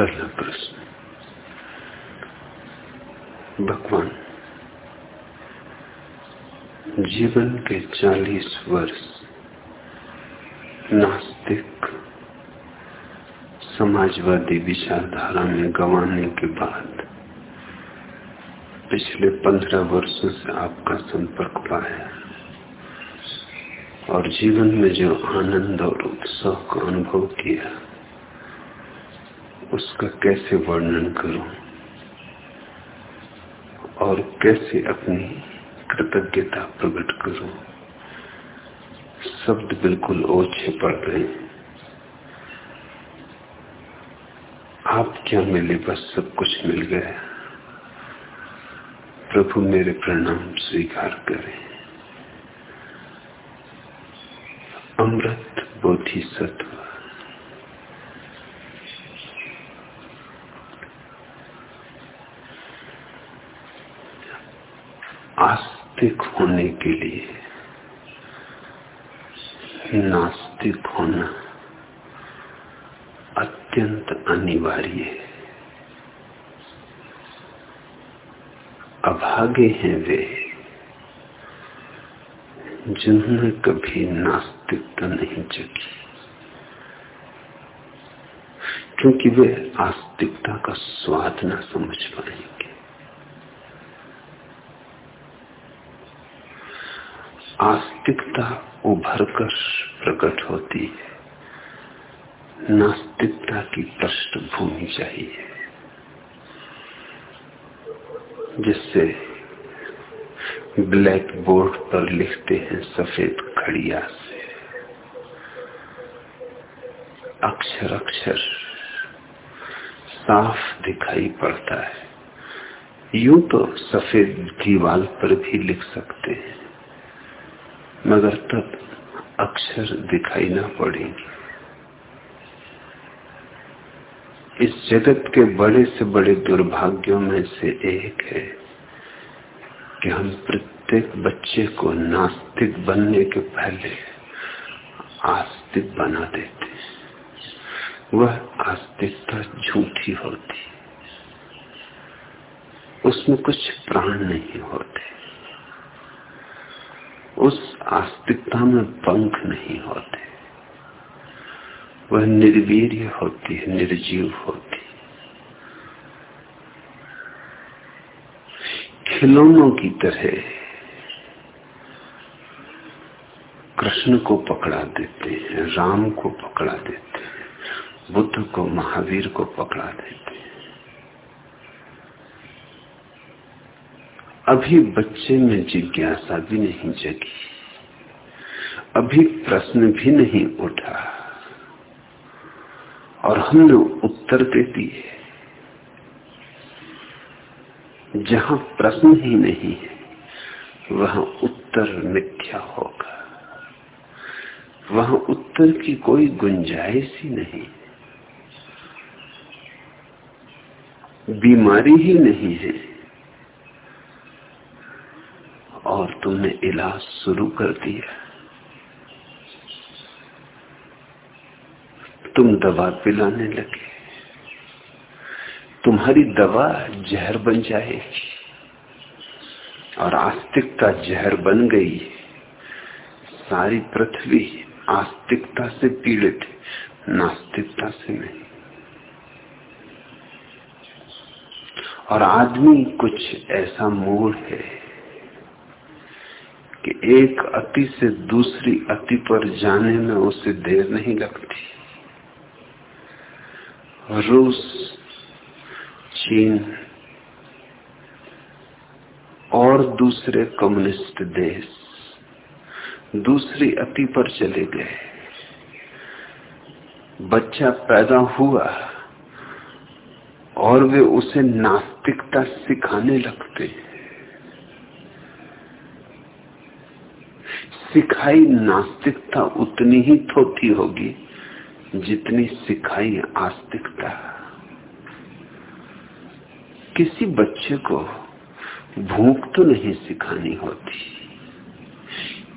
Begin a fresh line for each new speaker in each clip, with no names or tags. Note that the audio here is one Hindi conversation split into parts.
पहला प्रश्न। भगवान, जीवन के चालीस वर्ष नास्तिक, समाजवादी विचारधारा में गंवाने के बाद पिछले पंद्रह वर्षों से आपका संपर्क पाया और जीवन में जो आनंद और उत्साह का अनुभव किया उसका कैसे वर्णन करूँ? और कैसे अपनी कृतज्ञता प्रकट करूँ? शब्द बिल्कुल ओछे पड़ रहे आप क्या मिले? बस सब कुछ मिल गया। प्रभु मेरे प्रणाम स्वीकार करें। अमृत बोधि सत्व आस्तिक होने के लिए। नास्तिक होना अत्यंत अनिवार्य है। अभागे हैं वे जिन्होंने कभी नास्तिकता नहीं जगी। क्योंकि वे आस्तिकता का स्वाद न समझ पाएँगे। आस्तिकता उभर कर प्रकट होती है। नास्तिकता की पृष्ठभूमि चाहिए। जिससे ब्लैक बोर्ड पर लिखते हैं सफ़ेद खड़िया से। अक्षर अक्षर साफ़ दिखाई पड़ता है। यूँ तो सफ़ेद दीवाल पर भी लिख सकते हैं। मगर तब अक्षर दिखाई ना पड़ेंगे इस जगत के बड़े से बड़े दुर्भाग्यों में से एक है कि हम प्रत्येक बच्चे को नास्तिक बनने के पहले आस्तिक बना देते वह आस्तिकता झूठी होती। उसमें कुछ प्राण नहीं होते। उस आस्तिकता में पंख नहीं होते। वह निर्वीर होती है, निर्जीव होती खिलौनों की तरह कृष्ण को पकड़ा देते हैं, राम को पकड़ा देते हैं, बुद्ध को, महावीर को पकड़ा देते हैं। अभी बच्चे में जिज्ञासा भी नहीं जगी। अभी प्रश्न भी नहीं उठा। और हमने उत्तर दे दिए। जहाँ प्रश्न ही नहीं है, वहाँ उत्तर मिथ्या होगा। वहाँ उत्तर की कोई गुंजाइश ही नहीं। बीमारी ही नहीं है और तुमने इलाज शुरू कर दिया। तुम दवा पिलाने लगे। तुम्हारी दवा जहर बन जाएगी। और आस्तिकता जहर बन गई। सारी पृथ्वी आस्तिकता से पीड़ित, नास्तिकता से नहीं। और आदमी कुछ ऐसा मूड है कि एक अति से दूसरी अति पर जाने में उसे देर नहीं लगती। रूस, चीन और दूसरे कम्युनिस्ट देश दूसरी अति पर चले गए। बच्चा पैदा हुआ और वे उसे नास्तिकता सिखाने लगते। सिखाई नास्तिकता उतनी ही थोथी होगी जितनी सिखाई आस्तिकता। किसी बच्चे को भूख तो नहीं सिखानी होती,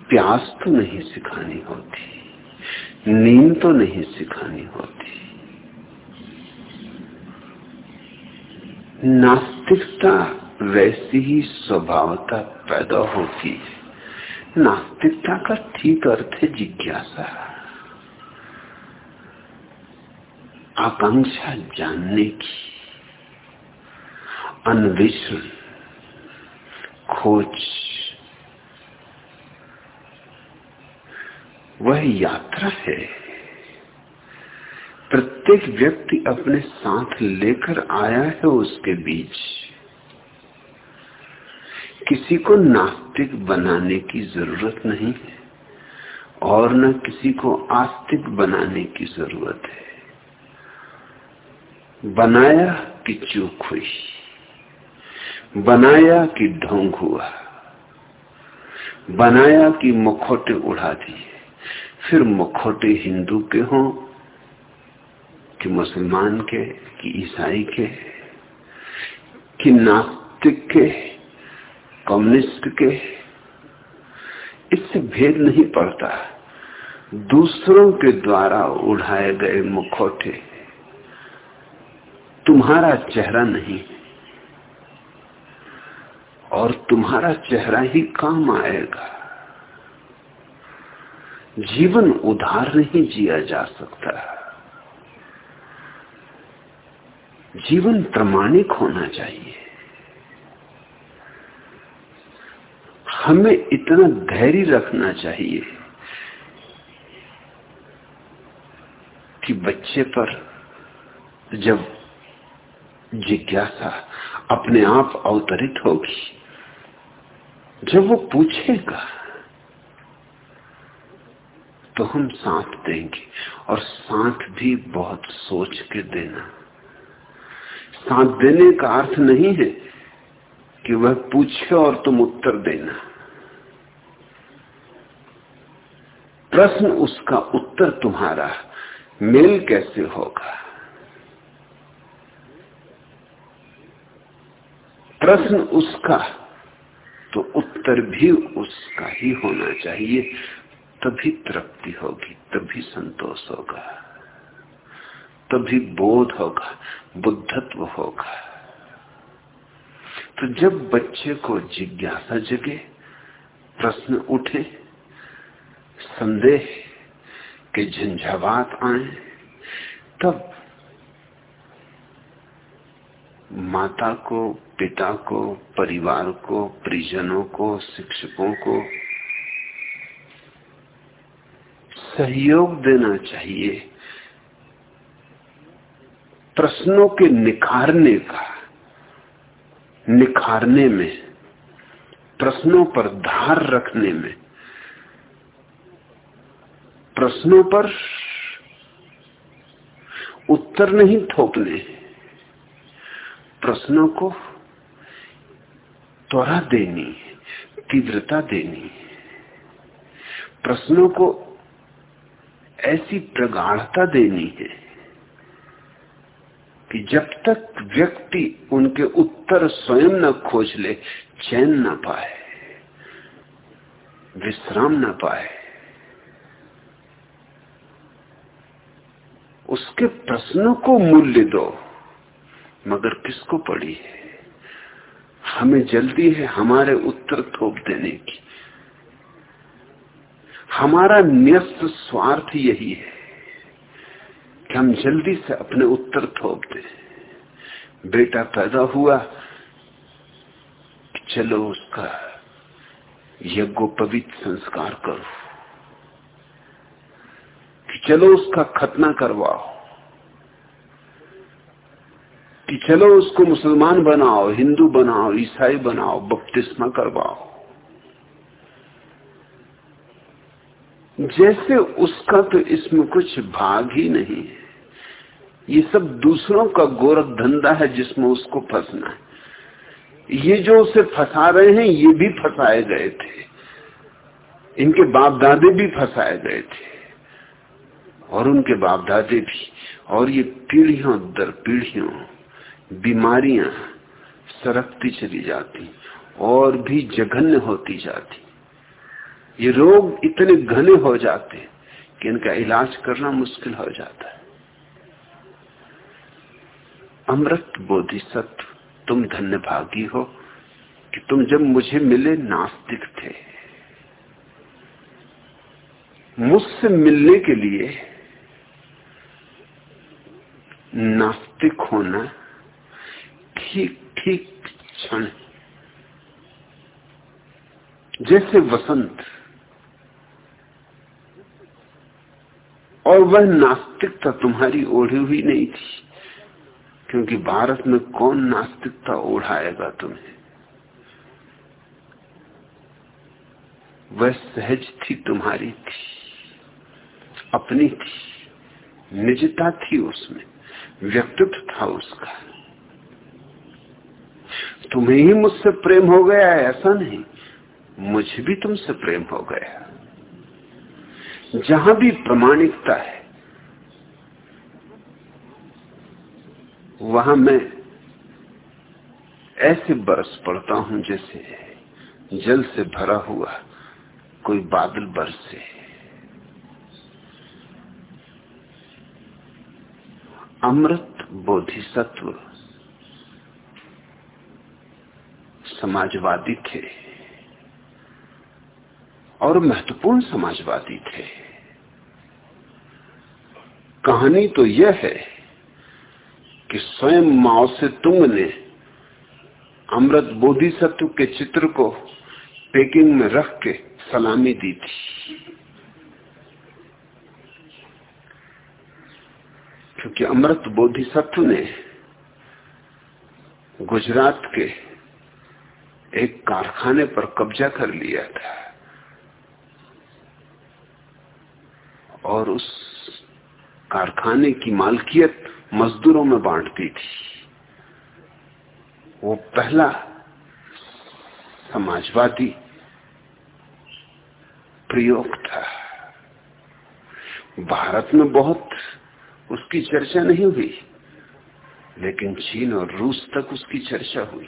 प्यास तो नहीं सिखानी होती, नींद तो नहीं सिखानी होती। नास्तिकता वैसी ही स्वभावता पैदा होती है। नास्तिकता का ठीक अर्थ है जिज्ञासा। आकांक्षा जानने की, अन्वेषण, खोज, वह यात्रा है। प्रत्येक व्यक्ति अपने साथ लेकर आया है उसके बीच। किसी को नास्तिक बनाने की ज़रूरत नहीं है और न किसी को आस्तिक बनाने की ज़रूरत है। बनाया कि चूक हुई, बनाया कि ढोंग हुआ, बनाया कि मुखोटे उड़ा दिए। फिर मुखोटे हिंदू के हों कि मुसलमान के, कि ईसाई के, कि नास्तिक के कम्युनिस्ट के। इससे भेद नहीं पड़ता। दूसरों के द्वारा उड़ाए गए मुखौटे। तुम्हारा चेहरा नहीं और तुम्हारा चेहरा ही काम आएगा। जीवन उधार नहीं जिया जा सकता। जीवन प्रमाणिक होना चाहिए। हमें इतना धैर्य रखना चाहिए कि बच्चे पर जब जिज्ञासा अपने आप अवतरित होगी, जब वो पूछेगा तो हम साथ देंगे और साथ भी बहुत सोच के देना। साथ देने का अर्थ नहीं है कि वह पूछे और तुम उत्तर देना। प्रश्न उसका उत्तर तुम्हारा मेल कैसे होगा? प्रश्न उसका तो उत्तर भी उसका ही होना चाहिए, तभी तृप्ति होगी, तभी संतोष होगा, तभी बोध होगा, बुद्धत्व होगा। तो जब बच्चे को जिज्ञासा जगे, प्रश्न उठे संदेह के झंझावात आए, तब माता को, पिता को, परिवार को, परिजनों को, शिक्षकों को सहयोग देना चाहिए। प्रश्नों के निखारने का, निखारने में, प्रश्नों पर धार रखने में प्रश्नों पर उत्तर नहीं थोपने। प्रश्नों को त्वरा देनी, तीव्रता देनी। प्रश्नों को ऐसी प्रगाढ़ता देनी है कि जब तक व्यक्ति उनके उत्तर स्वयं न खोज ले, चैन न पाए, विश्राम न पाए उसके प्रश्नों को मूल्य दो, मगर किसको पड़ी है? हमें जल्दी है हमारे उत्तर थोप देने की। हमारा न्यस्त स्वार्थ यही है कि हम जल्दी से अपने उत्तर थोप दें। बेटा पैदा हुआ चलो उसका यज्ञोपवित संस्कार करो। चलो उसका खतना करवाओ। कि चलो उसको मुसलमान बनाओ, हिंदू बनाओ, ईसाई बनाओ, बपतिस्मा करवाओ। जैसे उसका तो इसमें कुछ भाग ही नहीं है। ये सब दूसरों का गोरख धंधा है जिसमें उसको फंसना है। ये जो उसे फंसा रहे हैं, ये भी फंसाए गए थे। इनके बाप दादे भी फंसाए गए थे। और उनके बाप दादे भी। और ये पीढ़ियों दर पीढ़ियों, बीमारियाँ सरकती चली जाती, और भी जघन्य होती जाती। ये रोग इतने घने हो जाते कि इनका इलाज करना मुश्किल हो जाता है। अमृत बोधिसत्व, तुम धन्य भागी हो कि तुम जब मुझे मिले नास्तिक थे। मुझसे मिलने के लिए नास्तिक होना ठीक ठीक क्षण जैसे वसंत और वह नास्तिकता तुम्हारी ओढ़ी हुई नहीं थी, क्योंकि भारत में कौन नास्तिकता ओढ़ाएगा तुम्हें? वह सहज थी तुम्हारी थी, अपनी थी, निजता थी उसमें। व्यक्तित्व था उसका। तुम्हें ही मुझसे प्रेम हो गया ऐसा नहीं। मुझे भी तुमसे प्रेम हो गया जहाँ भी प्रमाणिकता है, वहाँ मैं ऐसे बरस पड़ता हूँ जैसे जल से भरा हुआ कोई बादल बरसे। अमृत बोधिसत्व। समाजवादी थे। और महत्वपूर्ण समाजवादी थे। कहानी तो यह है कि स्वयं माओ से तुंग ने अमृत बोधिसत्व के चित्र को पेकिंग में रख के सलामी दी थी क्योंकि अमृत बोधिसत्व ने गुजरात के एक कारखाने पर कब्जा कर लिया था और उस कारखाने की मालकियत मजदूरों में बांटती थी। वो पहला समाजवादी प्रयोग था। भारत में बहुत उसकी चर्चा नहीं हुई, लेकिन चीन और रूस तक उसकी चर्चा हुई।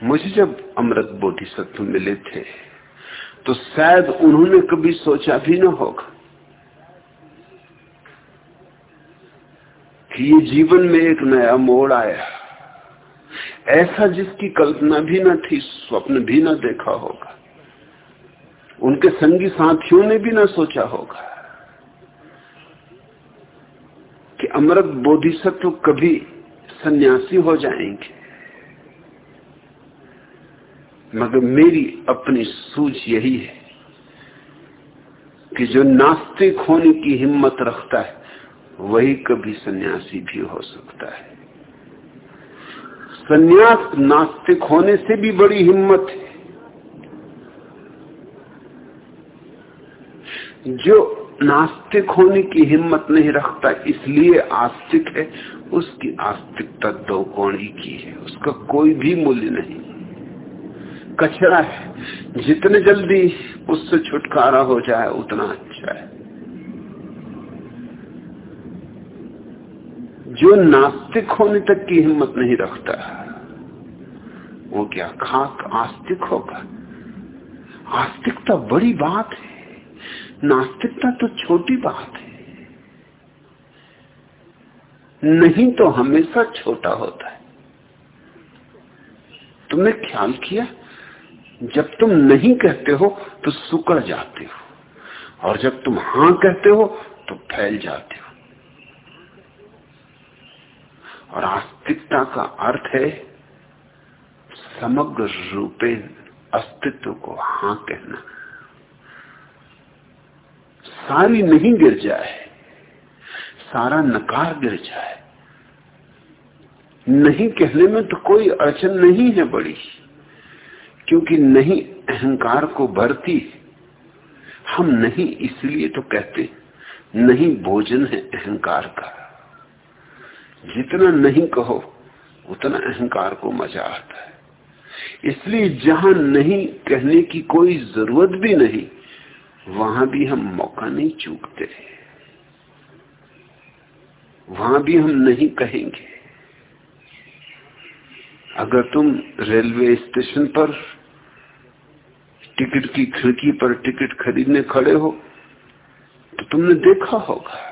मुझे जब अमृत बोधिसत्व मिले थे तो शायद उन्होंने कभी सोचा भी ना होगा कि ये जीवन में एक नया मोड़ आया। ऐसा जिसकी कल्पना भी ना थी, स्वप्न भी ना देखा होगा। उनके संगी साथियों ने भी ना सोचा होगा कि अमृत बोधिसत्व कभी सन्यासी हो जाएँगे। मगर मेरी अपनी सूझ यही है कि जो नास्तिक होने की हिम्मत रखता है, वही कभी सन्यासी भी हो सकता है। सन्यास नास्तिक होने से भी बड़ी हिम्मत है। जो नास्तिक होने की हिम्मत नहीं रखता, इसलिए आस्तिक है। उसकी आस्तिकता दो कोणी की है, उसका कोई भी मूल्य नहीं। कचरा है, जितने जल्दी उससे छुटकारा हो जाए, उतना अच्छा है। जो नास्तिक होने तक की हिम्मत नहीं रखता, वो क्या खाक आस्तिक होगा? आस्तिकता बड़ी बात है। नास्तिकता तो छोटी बात है। नहीं तो हमेशा छोटा होता है। तुमने ख्याल किया? जब तुम नहीं कहते हो तो सुकड़ जाते हो। और जब तुम हाँ कहते हो तो फैल जाते हो। और आस्तिकता का अर्थ है, समग्र रूपे अस्तित्व को हाँ कहना। सारी नहीं गिर जाए, सारा नकार गिर जाए। नहीं कहने में तो कोई अड़चन नहीं है बड़ी, क्योंकि नहीं अहंकार को भरती हम नहीं, इसलिए तो कहते नहीं भोजन है अहंकार का। जितना नहीं कहो, उतना अहंकार को मज़ा आता है। इसलिए जहाँ नहीं कहने की कोई ज़रूरत भी नहीं वहाँ भी हम मौका नहीं चूकते। वहाँ भी हम नहीं कहेंगे। अगर तुम रेलवे स्टेशन पर टिकट की खिड़की पर टिकट खरीदने खड़े हो तो तुमने देखा होगा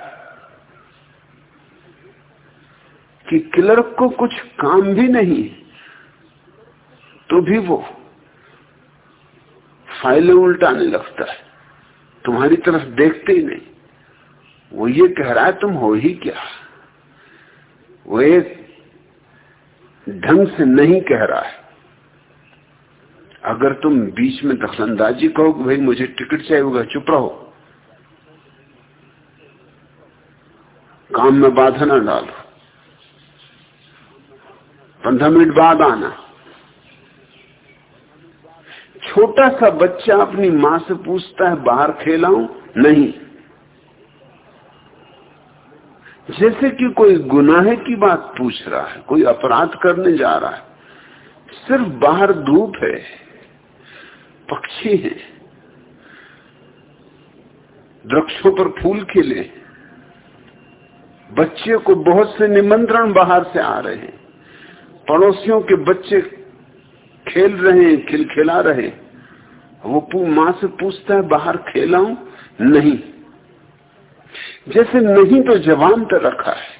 कि क्लर्क को कुछ काम भी नहीं तो भी वो फाइलें उल्टाने लगता है। तुम्हारी तरफ़ देखते ही नहीं। वो ये कह रहा है, तुम हो ही क्या? वो एक ढंग से नहीं कह रहा है। अगर तुम बीच में दखलंदाजी कहो कि भाई मुझे टिकट चाहिए होगा चुप रहो। काम में बाधा ना डालो। पंद्रह मिनट बाद आना। छोटा सा बच्चा अपनी माँ से पूछता है, बाहर खेलाऊं? नहीं। जैसे कि कोई गुनाह की बात पूछ रहा है, कोई अपराध करने जा रहा है, सिर्फ़ बाहर धूप है, पक्षी है, वृक्षों पर फूल खिले बच्चे को बहुत से निमंत्रण बाहर से आ रहे हैं, पड़ोसियों के बच्चे खेल रहे हैं, खिलखिला रहे वो माँ से पूछता है, बाहर खेला हूँ? नहीं। जैसे नहीं तो जवान तो रखा है।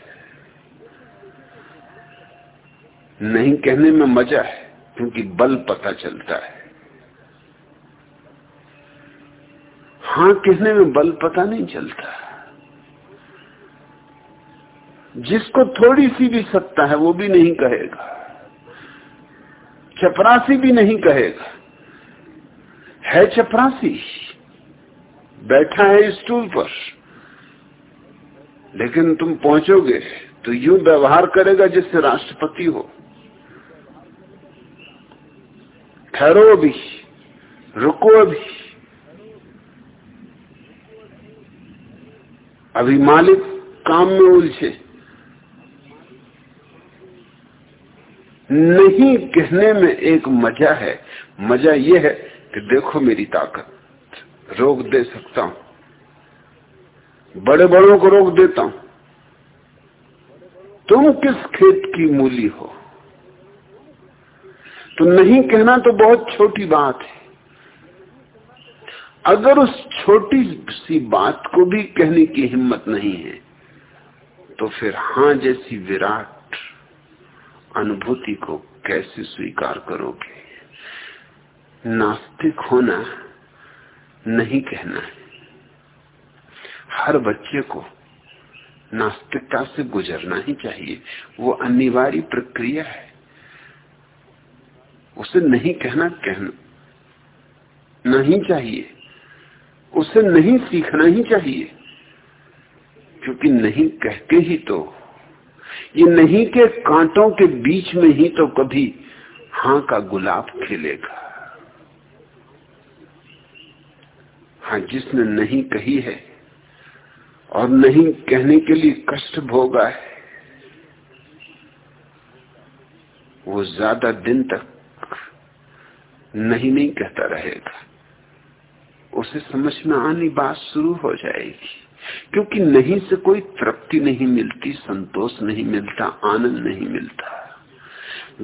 नहीं कहने में मज़ा है, क्योंकि बल पता चलता है। हाँ कहने में बल पता नहीं चलता। जिसको थोड़ी सी भी सत्ता है, वो भी नहीं कहेगा। चपरासी भी नहीं कहेगा। है चपरासी। बैठा है स्टूल पर। लेकिन तुम पहुंचोगे तो यूँ व्यवहार करेगा जिससे राष्ट्रपति हो। ठहरो अभी, रुको अभी। अभी मालिक काम में उलझे। नहीं कहने में एक मज़ा है। मज़ा यह है कि देखो मेरी ताकत, रोक दे सकता हूँ। बड़े बड़ों को रोक देता हूँ। तुम किस खेत की मूली हो? तो नहीं कहना तो बहुत छोटी बात है। अगर उस छोटी सी बात को भी कहने की हिम्मत नहीं है तो फिर हाँ जैसी विराट अनुभूति को कैसे स्वीकार करोगे? नास्तिक होना नहीं कहना है। हर बच्चे को नास्तिकता से गुजरना ही चाहिए। वो अनिवार्य प्रक्रिया है। उसे नहीं कहना कहना नहीं चाहिए। उसे नहीं सीखना ही चाहिए। क्योंकि नहीं कहते ही तो ये नहीं के कांटों के बीच में ही तो कभी हाँ का गुलाब खिलेगा। हाँ जिसने नहीं कही है और नहीं कहने के लिए कष्ट भोगा है, वो ज़्यादा दिन तक नहीं नहीं कहता रहेगा। उसे समझ में आनी बात शुरू हो जाएगी, क्योंकि नहीं से कोई तृप्ति नहीं मिलती, संतोष नहीं मिलता, आनंद नहीं मिलता।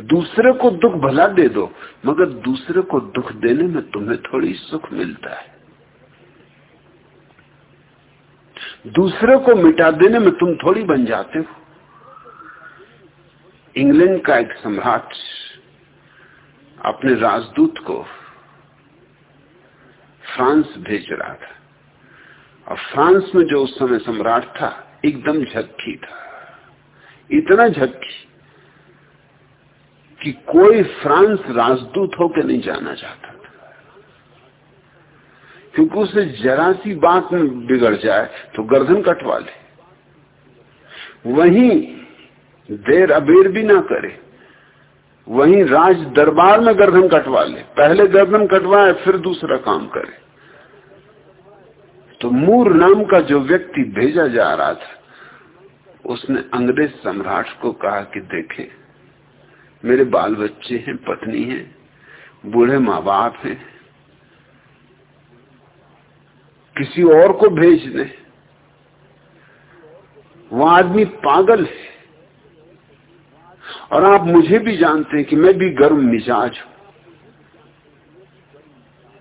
दूसरे को दुख भला दे दो, मगर दूसरे को दुख देने में तुम्हें थोड़ी सुख मिलता है। दूसरे को मिटा देने में तुम थोड़ी बन जाते हो। इंग्लैंड का एक सम्राट अपने राजदूत को फ्रांस भेज रहा था। और फ्रांस में जो उस समय सम्राट था, एकदम झक्की था। इतना झक्की कि कोई फ्रांस राजदूत होकर नहीं जाना चाहता। क्योंकि उसे जरा सी बात में बिगड़ जाए तो गर्दन कटवा ले। वहीं देर अबेर भी ना करे। वहीं राज दरबार में गर्दन कटवा ले। पहले गर्दन कटवाए, फिर दूसरा काम करे। तो मूर नाम का जो व्यक्ति भेजा जा रहा था, उसने अंग्रेज़ सम्राट को कहा कि देखे, मेरे बाल बच्चे हैं, पत्नी है, बूढ़े माँ बाप हैं किसी और को भेज दे। वो आदमी पागल है। और आप मुझे भी जानते हैं कि मैं भी गर्म मिजाज हूँ।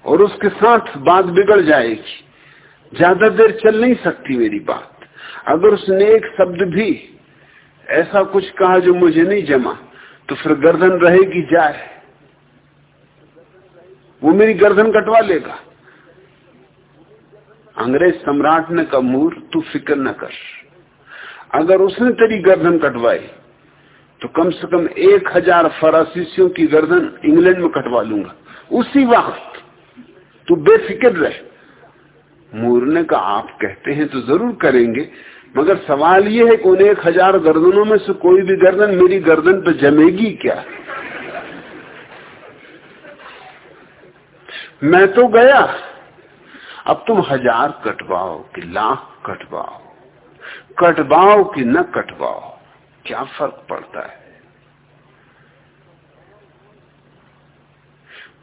और उसके साथ बात बिगड़ जाएगी। ज़्यादा देर चल नहीं सकती मेरी बात। अगर उसने एक शब्द भी ऐसा कुछ कहा जो मुझे नहीं जमा तो फिर गर्दन रहेगी जाए। वो मेरी गर्दन कटवा लेगा। अंग्रेज़ सम्राट ने कहा मूर तू फ़िक्र न कर। अगर उसने तेरी गर्दन कटवाई तो कम से कम एक हज़ार फरासीसियों की गर्दन इंग्लैंड में कटवा लूँगा। उसी वक्त तू बेफिक्र रहे। मूर ने कहा, आप कहते हैं तो ज़रूर करेंगे, मगर सवाल यह है कि उन एक हज़ार गर्दनों में से कोई भी गर्दन मेरी गर्दन पर जमेगी क्या? मैं तो गया अब तुम हज़ार कटवाओ कि लाख कटवाओ कटवाओ कि न कटवाओ, क्या फ़र्क पड़ता है?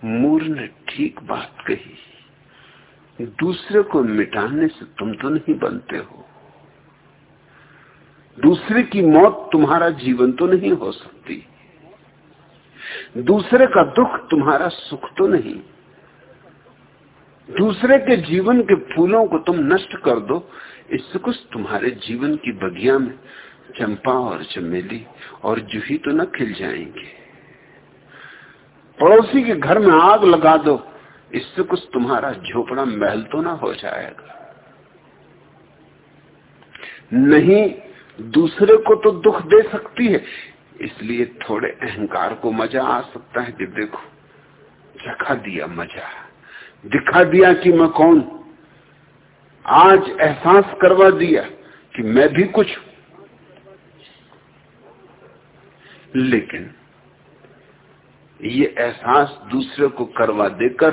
मूर ने ठीक बात कही, दूसरे को मिटाने से तुम तो नहीं बनते हो। दूसरे की मौत तुम्हारा जीवन तो नहीं हो सकती। दूसरे का दुख तुम्हारा सुख तो नहीं। दूसरे के जीवन के फूलों को तुम नष्ट कर दो, इससे कुछ तुम्हारे जीवन की बगिया में चंपा और चमेली और जूही तो न खिल जाएँगे। पड़ोसी के घर में आग लगा दो, इससे कुछ तुम्हारा झोपड़ा महल तो ना हो जाएगा। नहीं, दूसरे को तो दुख दे सकती है, इसलिए थोड़े अहंकार को मज़ा आ सकता है कि देखो चखा दिया मज़ा। दिखा दिया कि मैं कौन? आज एहसास करवा दिया कि मैं भी कुछ लेकिन ये एहसास दूसरे को करवा देकर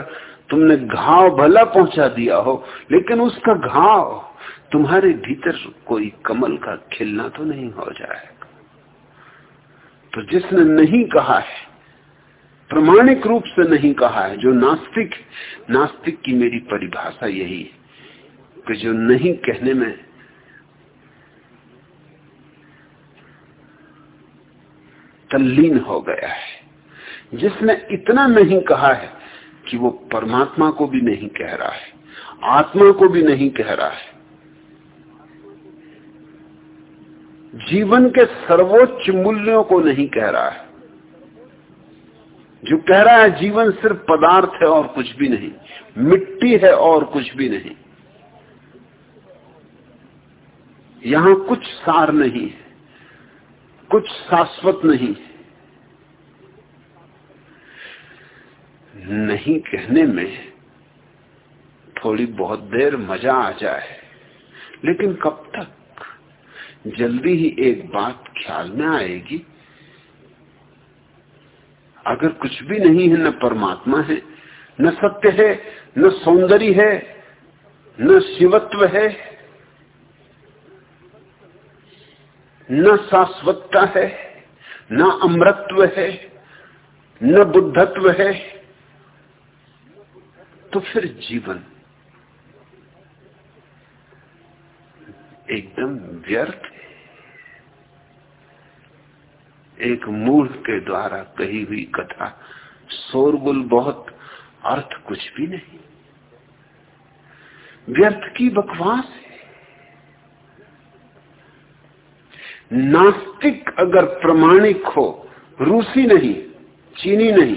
तुमने घाव भला पहुँचा दिया हो, लेकिन उसका घाव तुम्हारे भीतर कोई कमल का खिलना तो नहीं हो जाएगा। तो जिसने नहीं कहा है प्रमाणिक रूप से नहीं कहा है। जो नास्तिक नास्तिक की मेरी परिभाषा यही है कि जो नहीं कहने में तल्लीन हो गया है। जिसने इतना नहीं कहा है कि वो परमात्मा को भी नहीं कह रहा है, आत्मा को भी नहीं कह रहा है। जीवन के सर्वोच्च मूल्यों को नहीं कह रहा है। जो कह रहा है जीवन सिर्फ़ पदार्थ है और कुछ भी नहीं, मिट्टी है और कुछ भी नहीं। यहाँ कुछ सार नहीं है, कुछ शाश्वत नहीं है। नहीं कहने में थोड़ी बहुत देर मज़ा आ जाए, लेकिन कब तक? जल्दी ही एक बात ख्याल में आएगी। अगर कुछ भी नहीं है, न परमात्मा है, न सत्य है, न सौंदर्य है, न शिवत्व है, न शाश्वतता है, न अमृतत्व है, न बुद्धत्व है तो फिर जीवन एकदम व्यर्थ एक मूढ़ के द्वारा कही हुई कथा। शोरगुल बहुत अर्थ कुछ भी नहीं। व्यर्थ की बकवास है। नास्तिक अगर प्रमाणिक हो, रूसी नहीं, चीनी नहीं,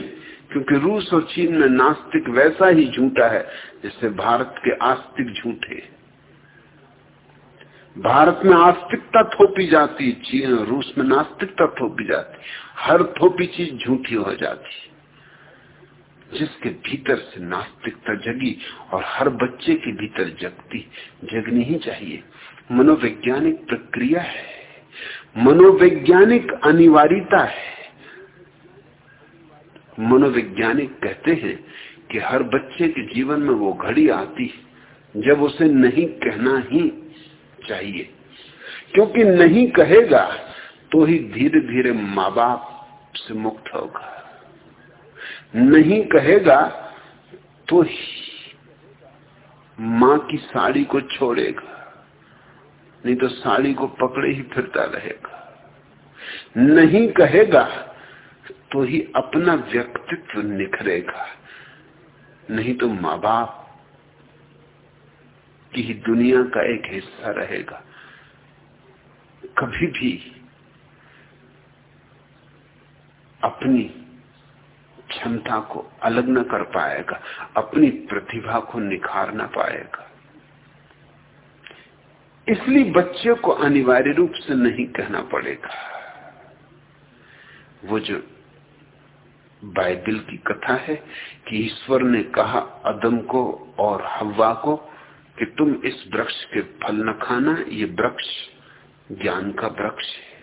क्योंकि रूस और चीन में नास्तिक वैसा ही झूठा है जैसे भारत के आस्तिक झूठे भारत में आस्तिकता थोपी जाती, चीन रूस में नास्तिकता थोपी जाती, हर थोपी चीज़ झूठी हो जाती। जिसके भीतर से नास्तिकता जगी और हर बच्चे के भीतर जगती, जगनी ही चाहिए। मनोवैज्ञानिक प्रक्रिया है, मनोवैज्ञानिक अनिवार्यता है। मनोवैज्ञानिक कहते हैं कि हर बच्चे के जीवन में वो घड़ी आती, जब उसे नहीं कहना ही चाहिए। क्योंकि नहीं कहेगा तो ही धीरे धीरे माँ बाप से मुक्त होगा। नहीं कहेगा तो माँ की साड़ी को छोड़ेगा, नहीं तो साड़ी को पकड़े ही फिरता रहेगा। नहीं कहेगा तो ही अपना व्यक्तित्व निखरेगा, नहीं तो माँ बाप की दुनिया का एक हिस्सा रहेगा। कभी भी अपनी क्षमता को अलग न कर पाएगा, अपनी प्रतिभा को निखार न पाएगा। इसलिए बच्चे को अनिवार्य रूप से नहीं कहना पड़ेगा। वो जो बाइबल की कथा है कि ईश्वर ने कहा, अदम को और हवा को कि तुम इस वृक्ष के फल न खाना, ये वृक्ष ज्ञान का वृक्ष है।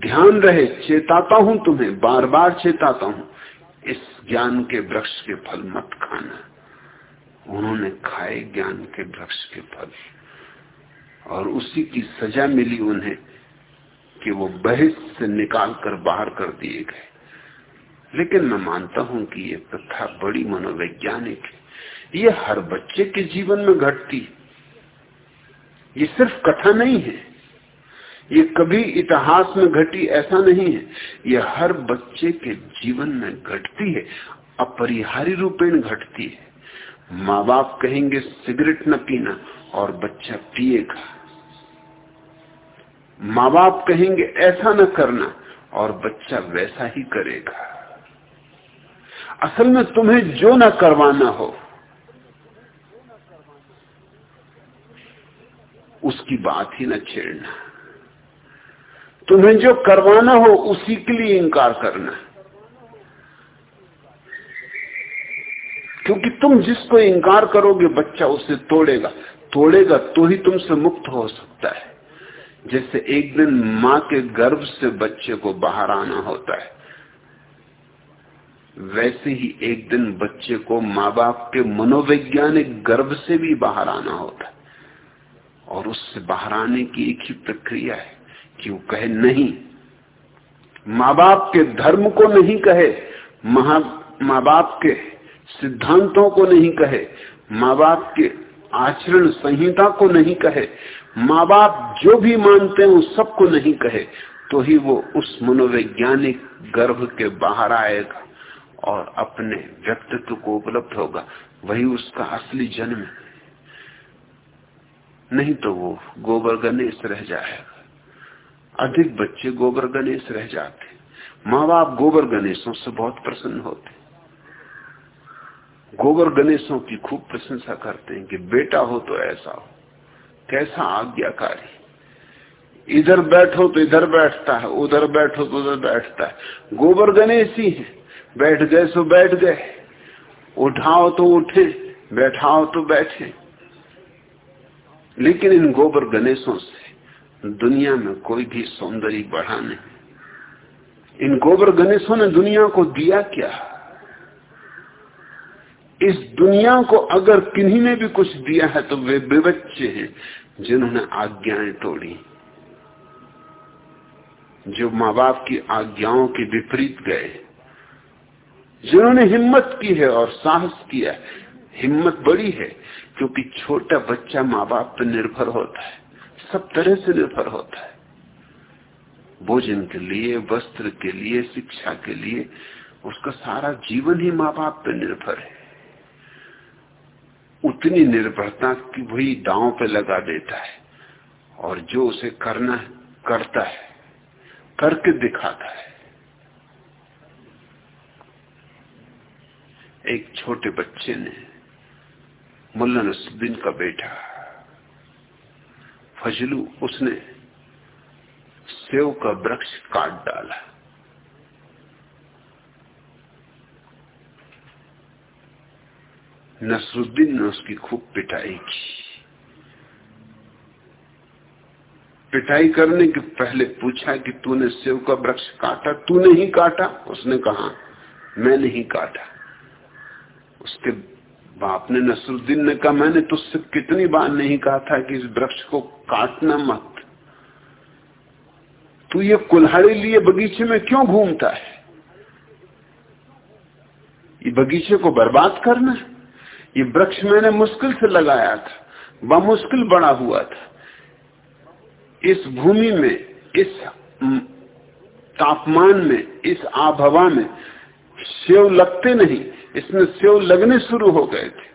ध्यान रहे, चेताता हूँ तुम्हें बार बार चेताता हूँ, इस ज्ञान के वृक्ष के फल मत खाना। उन्होंने खाए ज्ञान के वृक्ष के फल। और उसी की सजा मिली उन्हें कि वो बहस से निकाल कर बाहर कर दिए गए। लेकिन मैं मानता हूँ कि ये प्रथा बड़ी मनोवैज्ञानिक है। ये हर बच्चे के जीवन में घटती ये सिर्फ़ कथा नहीं है। ये कभी इतिहास में घटी ऐसा नहीं है। ये हर बच्चे के जीवन में घटती है। अपरिहार्य रूपेण घटती है। माँ बाप कहेंगे, सिगरेट न पीना और बच्चा पिएगा। माँ बाप कहेंगे, ऐसा न करना और बच्चा वैसा ही करेगा। असल में तुम्हें जो न करवाना हो उसकी बात ही न छेड़ना। तुम्हें जो करवाना हो, उसी के लिए इंकार करना। क्योंकि तुम जिसको इंकार करोगे, बच्चा उसे तोड़ेगा। तोड़ेगा तो ही तुमसे मुक्त हो सकता है। जैसे एक दिन माँ के गर्भ से बच्चे को बाहर आना होता है, वैसे ही एक दिन बच्चे को माँ बाप के मनोवैज्ञानिक गर्भ से भी बाहर आना होता है। और उससे बाहर आने की एक ही प्रक्रिया है कि वो कहे, नहीं। माँ बाप के धर्म को नहीं कहे, महा माँ बाप के सिद्धांतों को नहीं कहे माँ बाप के आचरण संहिता को नहीं कहे माँ बाप जो भी मानते हैं उस सबको नहीं कहे तो ही वो उस मनोवैज्ञानिक गर्भ के बाहर आएगा और अपने व्यक्तित्व को उपलब्ध होगा। वही उसका असली जन्म है। नहीं तो वो गोबर गणेश रह जाएगा अधिक बच्चे गोबर गणेश रह जाते। माँ बाप गोबर गणेशों से बहुत प्रसन्न होते। गोबर गणेशों की खूब प्रशंसा करते हैं कि बेटा हो तो ऐसा हो। कैसा आज्ञाकारी। इधर बैठो तो इधर बैठता है, उधर बैठो तो उधर बैठता है। गोबर गणेश ही है, बैठ गए सो बैठ गए। उठाओ तो उठे, बैठाओ तो बैठे। लेकिन इन गोबर गणेशों से दुनिया में कोई भी सौंदर्य बढ़ा नहीं। इन गोबर गणेशों ने दुनिया को दिया क्या? इस दुनिया को अगर किन्हीं ने भी कुछ दिया है तो वे बेबच्चे हैं जिन्होंने आज्ञाएँ तोड़ी। जो माँ बाप की आज्ञाओं के विपरीत गए। जिन्होंने हिम्मत की है और साहस किया हिम्मत बड़ी है। क्योंकि छोटा बच्चा माँ बाप पर निर्भर होता है। सब तरह से निर्भर होता है। भोजन के लिए, वस्त्र के लिए, शिक्षा के लिए उसका सारा जीवन ही माँ बाप पर निर्भर है। उतनी निर्भरता की वही दांव पे लगा देता है और जो उसे करना है, करता है, करके दिखाता है। एक छोटे बच्चे ने मुल्ला नसुद्दीन का बेटा। फजलू, उसने सेव का वृक्ष काट डाला। नसरुद्दीन ने उसकी खूब पिटाई की। पिटाई करने के पहले पूछा कि तूने सेव का वृक्ष काटा? तूने ही काटा? उसने कहा, मैं नहीं काटा। उसके बाप ने नसरुद्दीन ने कहा, मैंने तुझसे कितनी बार नहीं कहा था कि इस वृक्ष को काटना मत। तू ये कुल्हाड़ी लिए बगीचे में क्यों घूमता है? ये बगीचे को बर्बाद करना? ये वृक्ष मैंने मुश्किल से लगाया था, बमुश्किल बड़ा हुआ था। इस भूमि में, इस तापमान में, इस आभवा में सेव लगते नहीं। इसमें सेव लगने शुरू हो गए थे।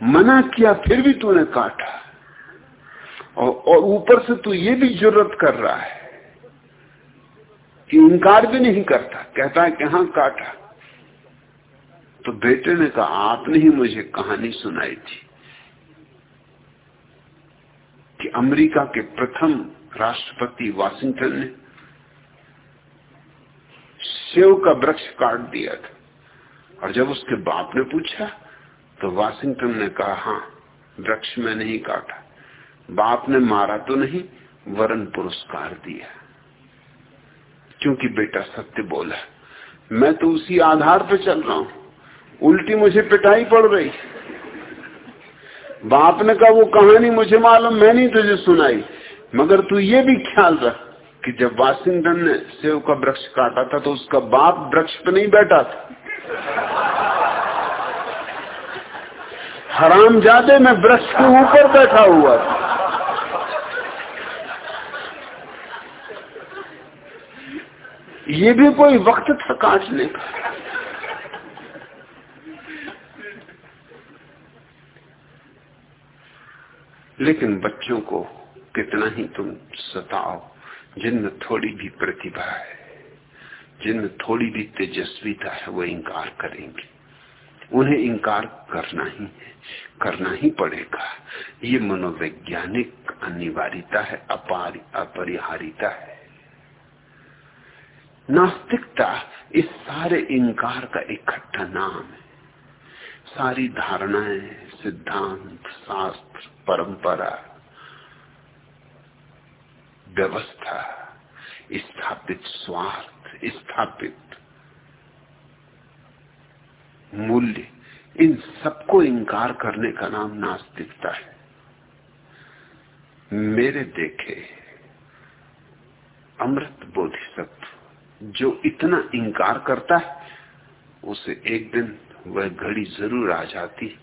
मना किया, फिर भी तूने काटा। और ऊपर से तू ये भी ज़रूरत कर रहा है कि इनकार भी नहीं करता। कहता है कि हाँ काटा। तो बेटे ने कहा, आपने ही मुझे कहानी सुनाई थी कि अमेरिका के प्रथम राष्ट्रपति वाशिंगटन ने सेव का वृक्ष काट दिया था। और जब उसके बाप ने पूछा तो वाशिंगटन ने कहा हाँ वृक्ष में नहीं काटा। बाप ने मारा तो नहीं वरण पुरस्कार दिया। क्योंकि बेटा सत्य बोला, मैं तो उसी आधार पर चल रहा हूँ। उल्टी मुझे पिटाई पड़ रही। बाप ने कहा, वो कहानी मुझे मालूम, मैं नहीं तुझे सुनाई। मगर तू ये भी ख्याल रख कि जब वाशिंगटन ने सेव का वृक्ष काटा था तो उसका बाप वृक्ष पे नहीं बैठा था। हराम जादे में वृक्ष के ऊपर बैठा हुआ था। ये भी कोई वक्त था काटने का। लेकिन बच्चों को कितना ही तुम सताओ। जिनमें थोड़ी भी प्रतिभा है जिनमें थोड़ी भी तेजस्वीता है, वो इंकार करेंगे। उन्हें इंकार करना ही है, करना ही पड़ेगा। ये मनोवैज्ञानिक अनिवार्यता है, अपार अपरिहारिता है। नास्तिकता, इस सारे इंकार का इकट्ठा नाम है। सारी धारणाएँ, सिद्धांत, शास्त्र, परंपरा व्यवस्था, स्थापित स्वार्थ, स्थापित मूल्य, इन सबको इंकार करने का नाम नास्तिकता है। मेरे देखे अमृत बोधिसत्व जो इतना इंकार करता है, उसे एक दिन वह घड़ी ज़रूर आ जाती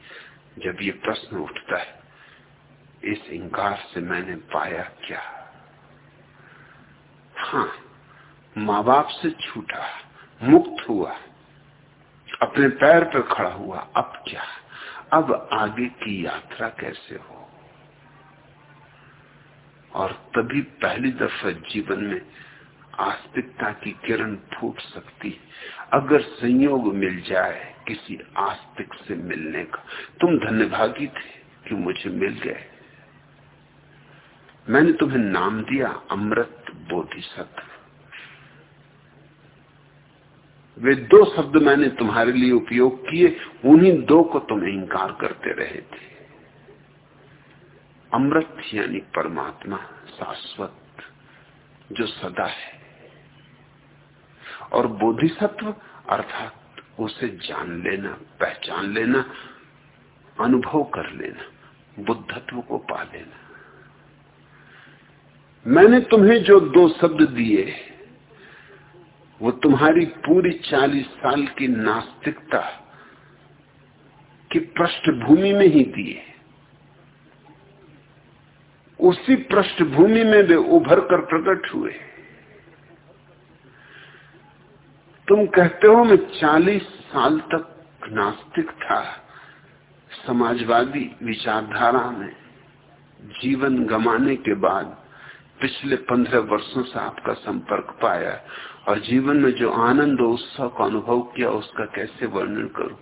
जब ये प्रश्न उठता है, इस इंकार से मैंने पाया क्या? हाँ माँ बाप से छूटा, मुक्त हुआ, अपने पैर पर खड़ा हुआ, अब क्या? अब आगे की यात्रा कैसे हो? और तभी पहली दफ़ा जीवन में आस्तिकता की किरण फूट सकती। अगर संयोग मिल जाए किसी आस्तिक से मिलने का, तुम धन्यभागी थे कि मुझे मिल गए। मैंने तुम्हें नाम दिया, अमृत। बोधिसत्व। वे दो शब्द मैंने तुम्हारे लिए उपयोग किए, उन्हीं दो को तुम इंकार करते रहे थे। अमृत यानी परमात्मा, शाश्वत, जो सदा है। और बोधिसत्व, अर्थात उसे जान लेना, पहचान लेना, अनुभव कर लेना, बुद्धत्व को पा लेना। मैंने तुम्हें जो दो शब्द दिए, वो तुम्हारी पूरी चालीस साल की नास्तिकता की पृष्ठभूमि में ही दिए। उसी पृष्ठभूमि में वे उभर कर प्रकट हुए। तुम कहते हो मैं चालीस साल तक नास्तिक था, समाजवादी, विचारधारा में जीवन गमाने के बाद। पिछले पंद्रह वर्षों से आपका संपर्क पाया और जीवन में जो आनंद उत्सव का अनुभव किया, उसका कैसे वर्णन करूँ?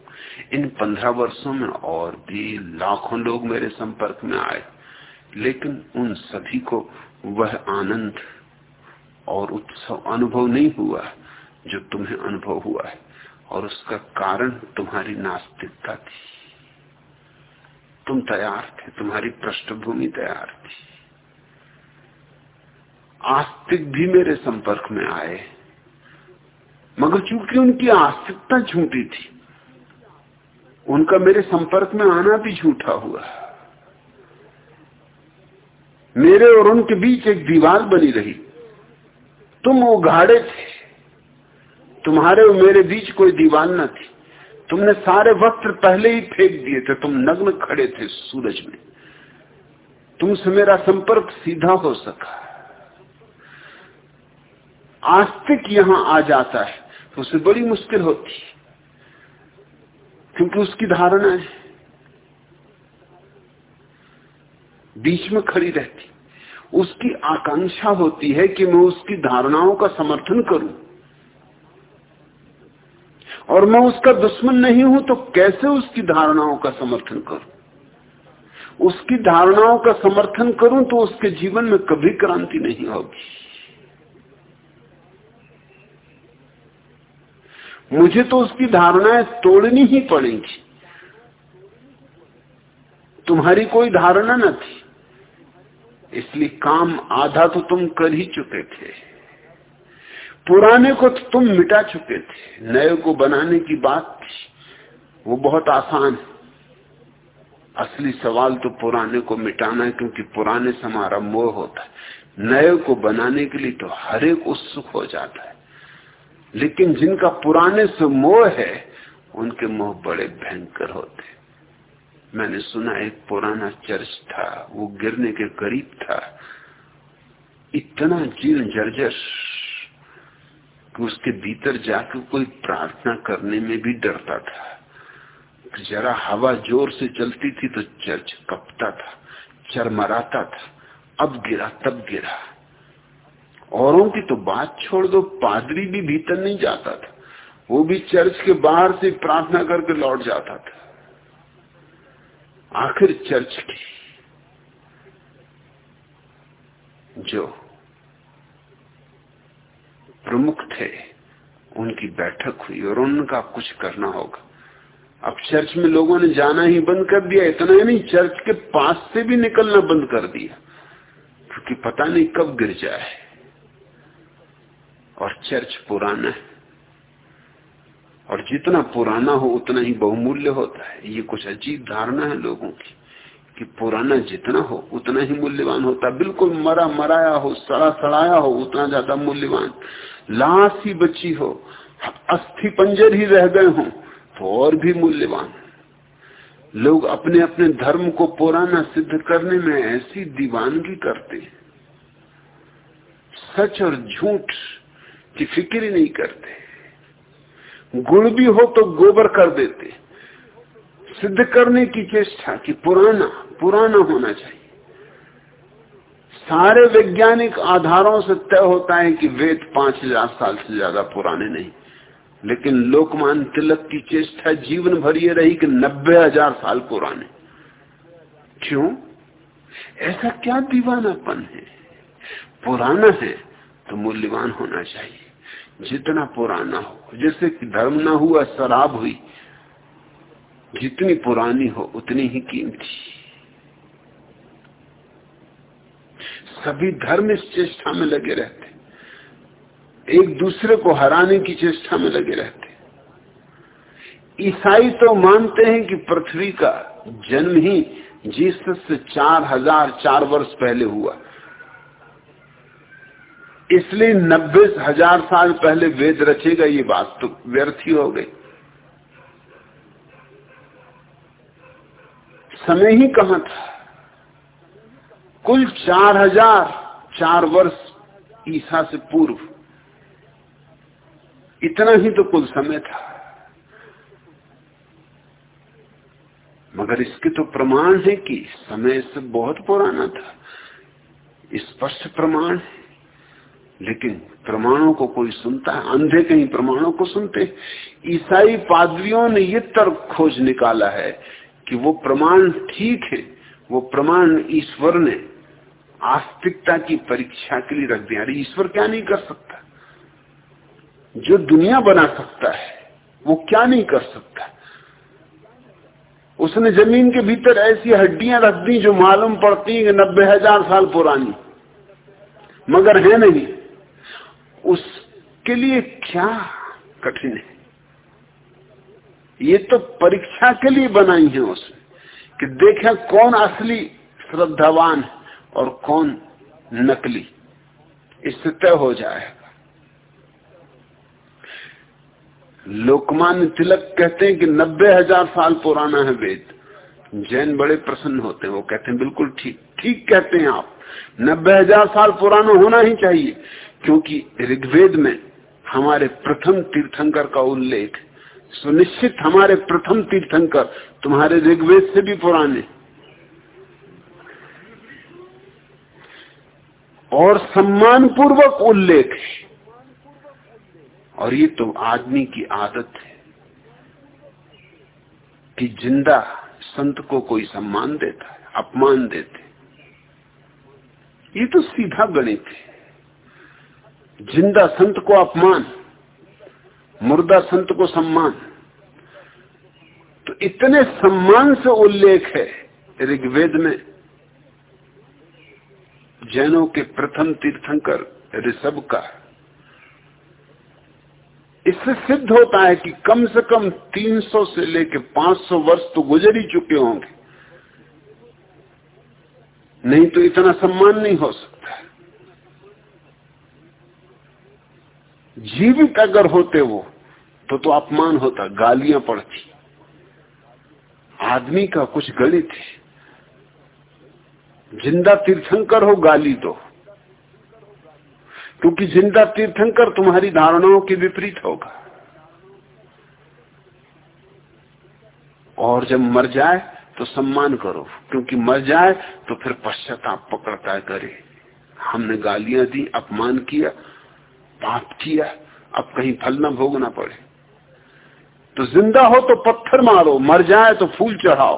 इन पंद्रह वर्षों में और भी लाखों लोग मेरे संपर्क में आए, लेकिन उन सभी को वह आनंद और उत्सव अनुभव नहीं हुआ जो तुम्हें अनुभव हुआ है, और उसका कारण तुम्हारी नास्तिकता थी। तुम तैयार थे, तुम्हारी पृष्ठभूमि तैयार थी। आस्तिक भी मेरे संपर्क में आए। मगर चूँकि उनकी आस्तिकता झूठी थी, उनका मेरे संपर्क में आना भी झूठा हुआ। मेरे और उनके बीच एक दीवार बनी रही। तुम उघाड़े थे। तुम्हारे और मेरे बीच कोई दीवार न थी। तुमने सारे वस्त्र पहले ही फेंक दिए थे। तुम नग्न खड़े थे सूरज में। तुमसे मेरा संपर्क सीधा हो सका। आस्तिक यहाँ आ जाता है तो उसे बड़ी मुश्किल होती क्योंकि उसकी धारणा है। बीच में खड़ी रहती, उसकी आकांक्षा होती है कि मैं उसकी धारणाओं का समर्थन करूँ। और मैं उसका दुश्मन नहीं हूँ तो कैसे उसकी धारणाओं का समर्थन करूँ? उसकी धारणाओं का समर्थन करूँ तो उसके जीवन में कभी क्रांति नहीं होगी। मुझे तो उसकी धारणाएँ तोड़नी ही पड़ेंगी। तुम्हारी कोई धारणा न थी। इसलिए काम आधा तो तुम कर ही चुके थे। पुराने को तो तुम मिटा चुके थे। नए को बनाने की बात थी। वो बहुत आसान है। असली सवाल तो पुराने को मिटाना है, क्योंकि पुराने से हमारा मोह होता है। नए को बनाने के लिए तो हर एक उत्सुक हो जाता है। लेकिन जिनका पुराने से मोह है, उनके मोह बड़े भयंकर होते। मैंने सुना एक पुराना चर्च था, वो गिरने के करीब था। इतना जीर्ण जर्जर कि उसके भीतर जाकर कोई प्रार्थना करने में भी डरता था। जरा हवा ज़ोर से चलती थी तो चर्च कपता था, चरमराता था। अब गिरा, तब गिरा। औरों की तो बात छोड़ दो, पादरी भी भीतर नहीं जाता था। वो भी चर्च के बाहर से प्रार्थना करके लौट जाता था। आखिर चर्च की जो प्रमुख थे, उनकी बैठक हुई और उनका कुछ करना होगा। अब चर्च में लोगों ने जाना ही बंद कर दिया। इतना ही नहीं, चर्च के पास से भी निकलना बंद कर दिया। क्योंकि पता नहीं कब गिर जाए। और चर्च पुराना है। और जितना पुराना हो, उतना ही बहुमूल्य होता है। ये कुछ अजीब धारणा है लोगों की, कि पुराना जितना हो, उतना ही मूल्यवान होता बिल्कुल मरा मराया हो, सड़ा सड़ाया हो, उतना ज़्यादा मूल्यवान। लाश ही बची हो, अस्थि पंजर ही रह गए हो तो और भी मूल्यवान। लोग अपने अपने धर्म को पुराना सिद्ध करने में ऐसी दीवानगी करते सच और झूठ की फ़िक्र ही नहीं करते। गुण भी हो तो गोबर कर देते। सिद्ध करने की चेष्टा कि पुराना पुराना होना चाहिए। सारे वैज्ञानिक आधारों से तय होता है कि वेद पाँच हज़ार साल से ज़्यादा पुराने नहीं। लेकिन लोकमान तिलक की चेष्टा जीवन भर ये रही कि नब्बे हज़ार साल पुराने। क्यों? ऐसा क्या दीवानापन है? पुराना है। तो मूल्यवान होना चाहिए। जितना पुराना हो। जैसे कि धर्म ना हुआ, शराब हुई। जितनी पुरानी हो, उतनी ही कीमती। सभी धर्म इस चेष्टा में लगे रहते। एक दूसरे को हराने की चेष्टा में लगे रहते। ईसाई तो मानते हैं कि पृथ्वी का जन्म ही जीसस से चार हज़ार चार वर्ष पहले हुआ। इसलिए नब्बे हज़ार साल पहले वेद रचेगा ये बात तो व्यर्थ ही हो गई। समय ही कहा था? कुल चार हज़ार चार वर्ष ईसा से पूर्व। इतना ही तो कुल समय था। मगर इसके तो प्रमाण है कि समय से बहुत पुराना था। स्पष्ट प्रमाण है। लेकिन प्रमाणों को कोई सुनता है? अंधे कहीं प्रमाणों को सुनते ईसाई पादरियों ने ये तर्क खोज निकाला है कि वो प्रमाण ठीक है, वो प्रमाण ईश्वर ने आस्तिकता की परीक्षा के लिए रख दिया। अरे, ईश्वर क्या नहीं कर सकता? जो दुनिया बना सकता है, वो क्या नहीं कर सकता? उसने ज़मीन के भीतर ऐसी हड्डियाँ रख दी जो मालूम पड़ती है नब्बे हज़ार साल पुरानी, मगर है नहीं। उसके लिए क्या कठिन है? ये तो परीक्षा के लिए बनाई है उसने, कि देखें कौन असली श्रद्धावान है और कौन नकली। इससे तय हो जाएगा। लोकमान्य तिलक कहते हैं कि नब्बे हज़ार साल पुराना है वेद। जैन बड़े प्रसन्न होते हैं, वो कहते हैं, बिल्कुल ठीक। ठीक कहते हैं आप। नब्बे हज़ार साल पुराना होना ही चाहिए। क्योंकि ऋग्वेद में हमारे प्रथम तीर्थंकर का उल्लेख, सुनिश्चित हमारे प्रथम तीर्थंकर तुम्हारे ऋग्वेद से भी पुराने। और सम्मान पूर्वक उल्लेख। और ये तो आदमी की आदत है कि ज़िंदा संत को कोई सम्मान देता है, अपमान देते ये तो सीधा गणित है। ज़िंदा संत को अपमान, मुर्दा संत को सम्मान। तो इतने सम्मान से उल्लेख है ऋग्वेद में। जैनों के प्रथम तीर्थंकर ऋषभ का। इससे सिद्ध होता है कि कम से कम 300 से लेकर 500 वर्ष तो गुजर ही चुके होंगे। नहीं तो इतना सम्मान नहीं हो सकता। जीवित अगर होते वो तो तो अपमान होता, गालियाँ पड़ती। आदमी का कुछ गणित है। ज़िंदा तीर्थंकर हो, गाली दो। क्योंकि ज़िंदा तीर्थंकर तुम्हारी धारणाओं के विपरीत होगा। और जब मर जाए तो सम्मान करो। क्योंकि मर जाए तो फिर पश्चाताप पकड़ता करे। हमने गालियाँ दी, अपमान किया पाप किया अब कहीं फल न भोगना पड़े। तो ज़िंदा हो तो पत्थर मारो, मर जाए तो फूल चढ़ाओ।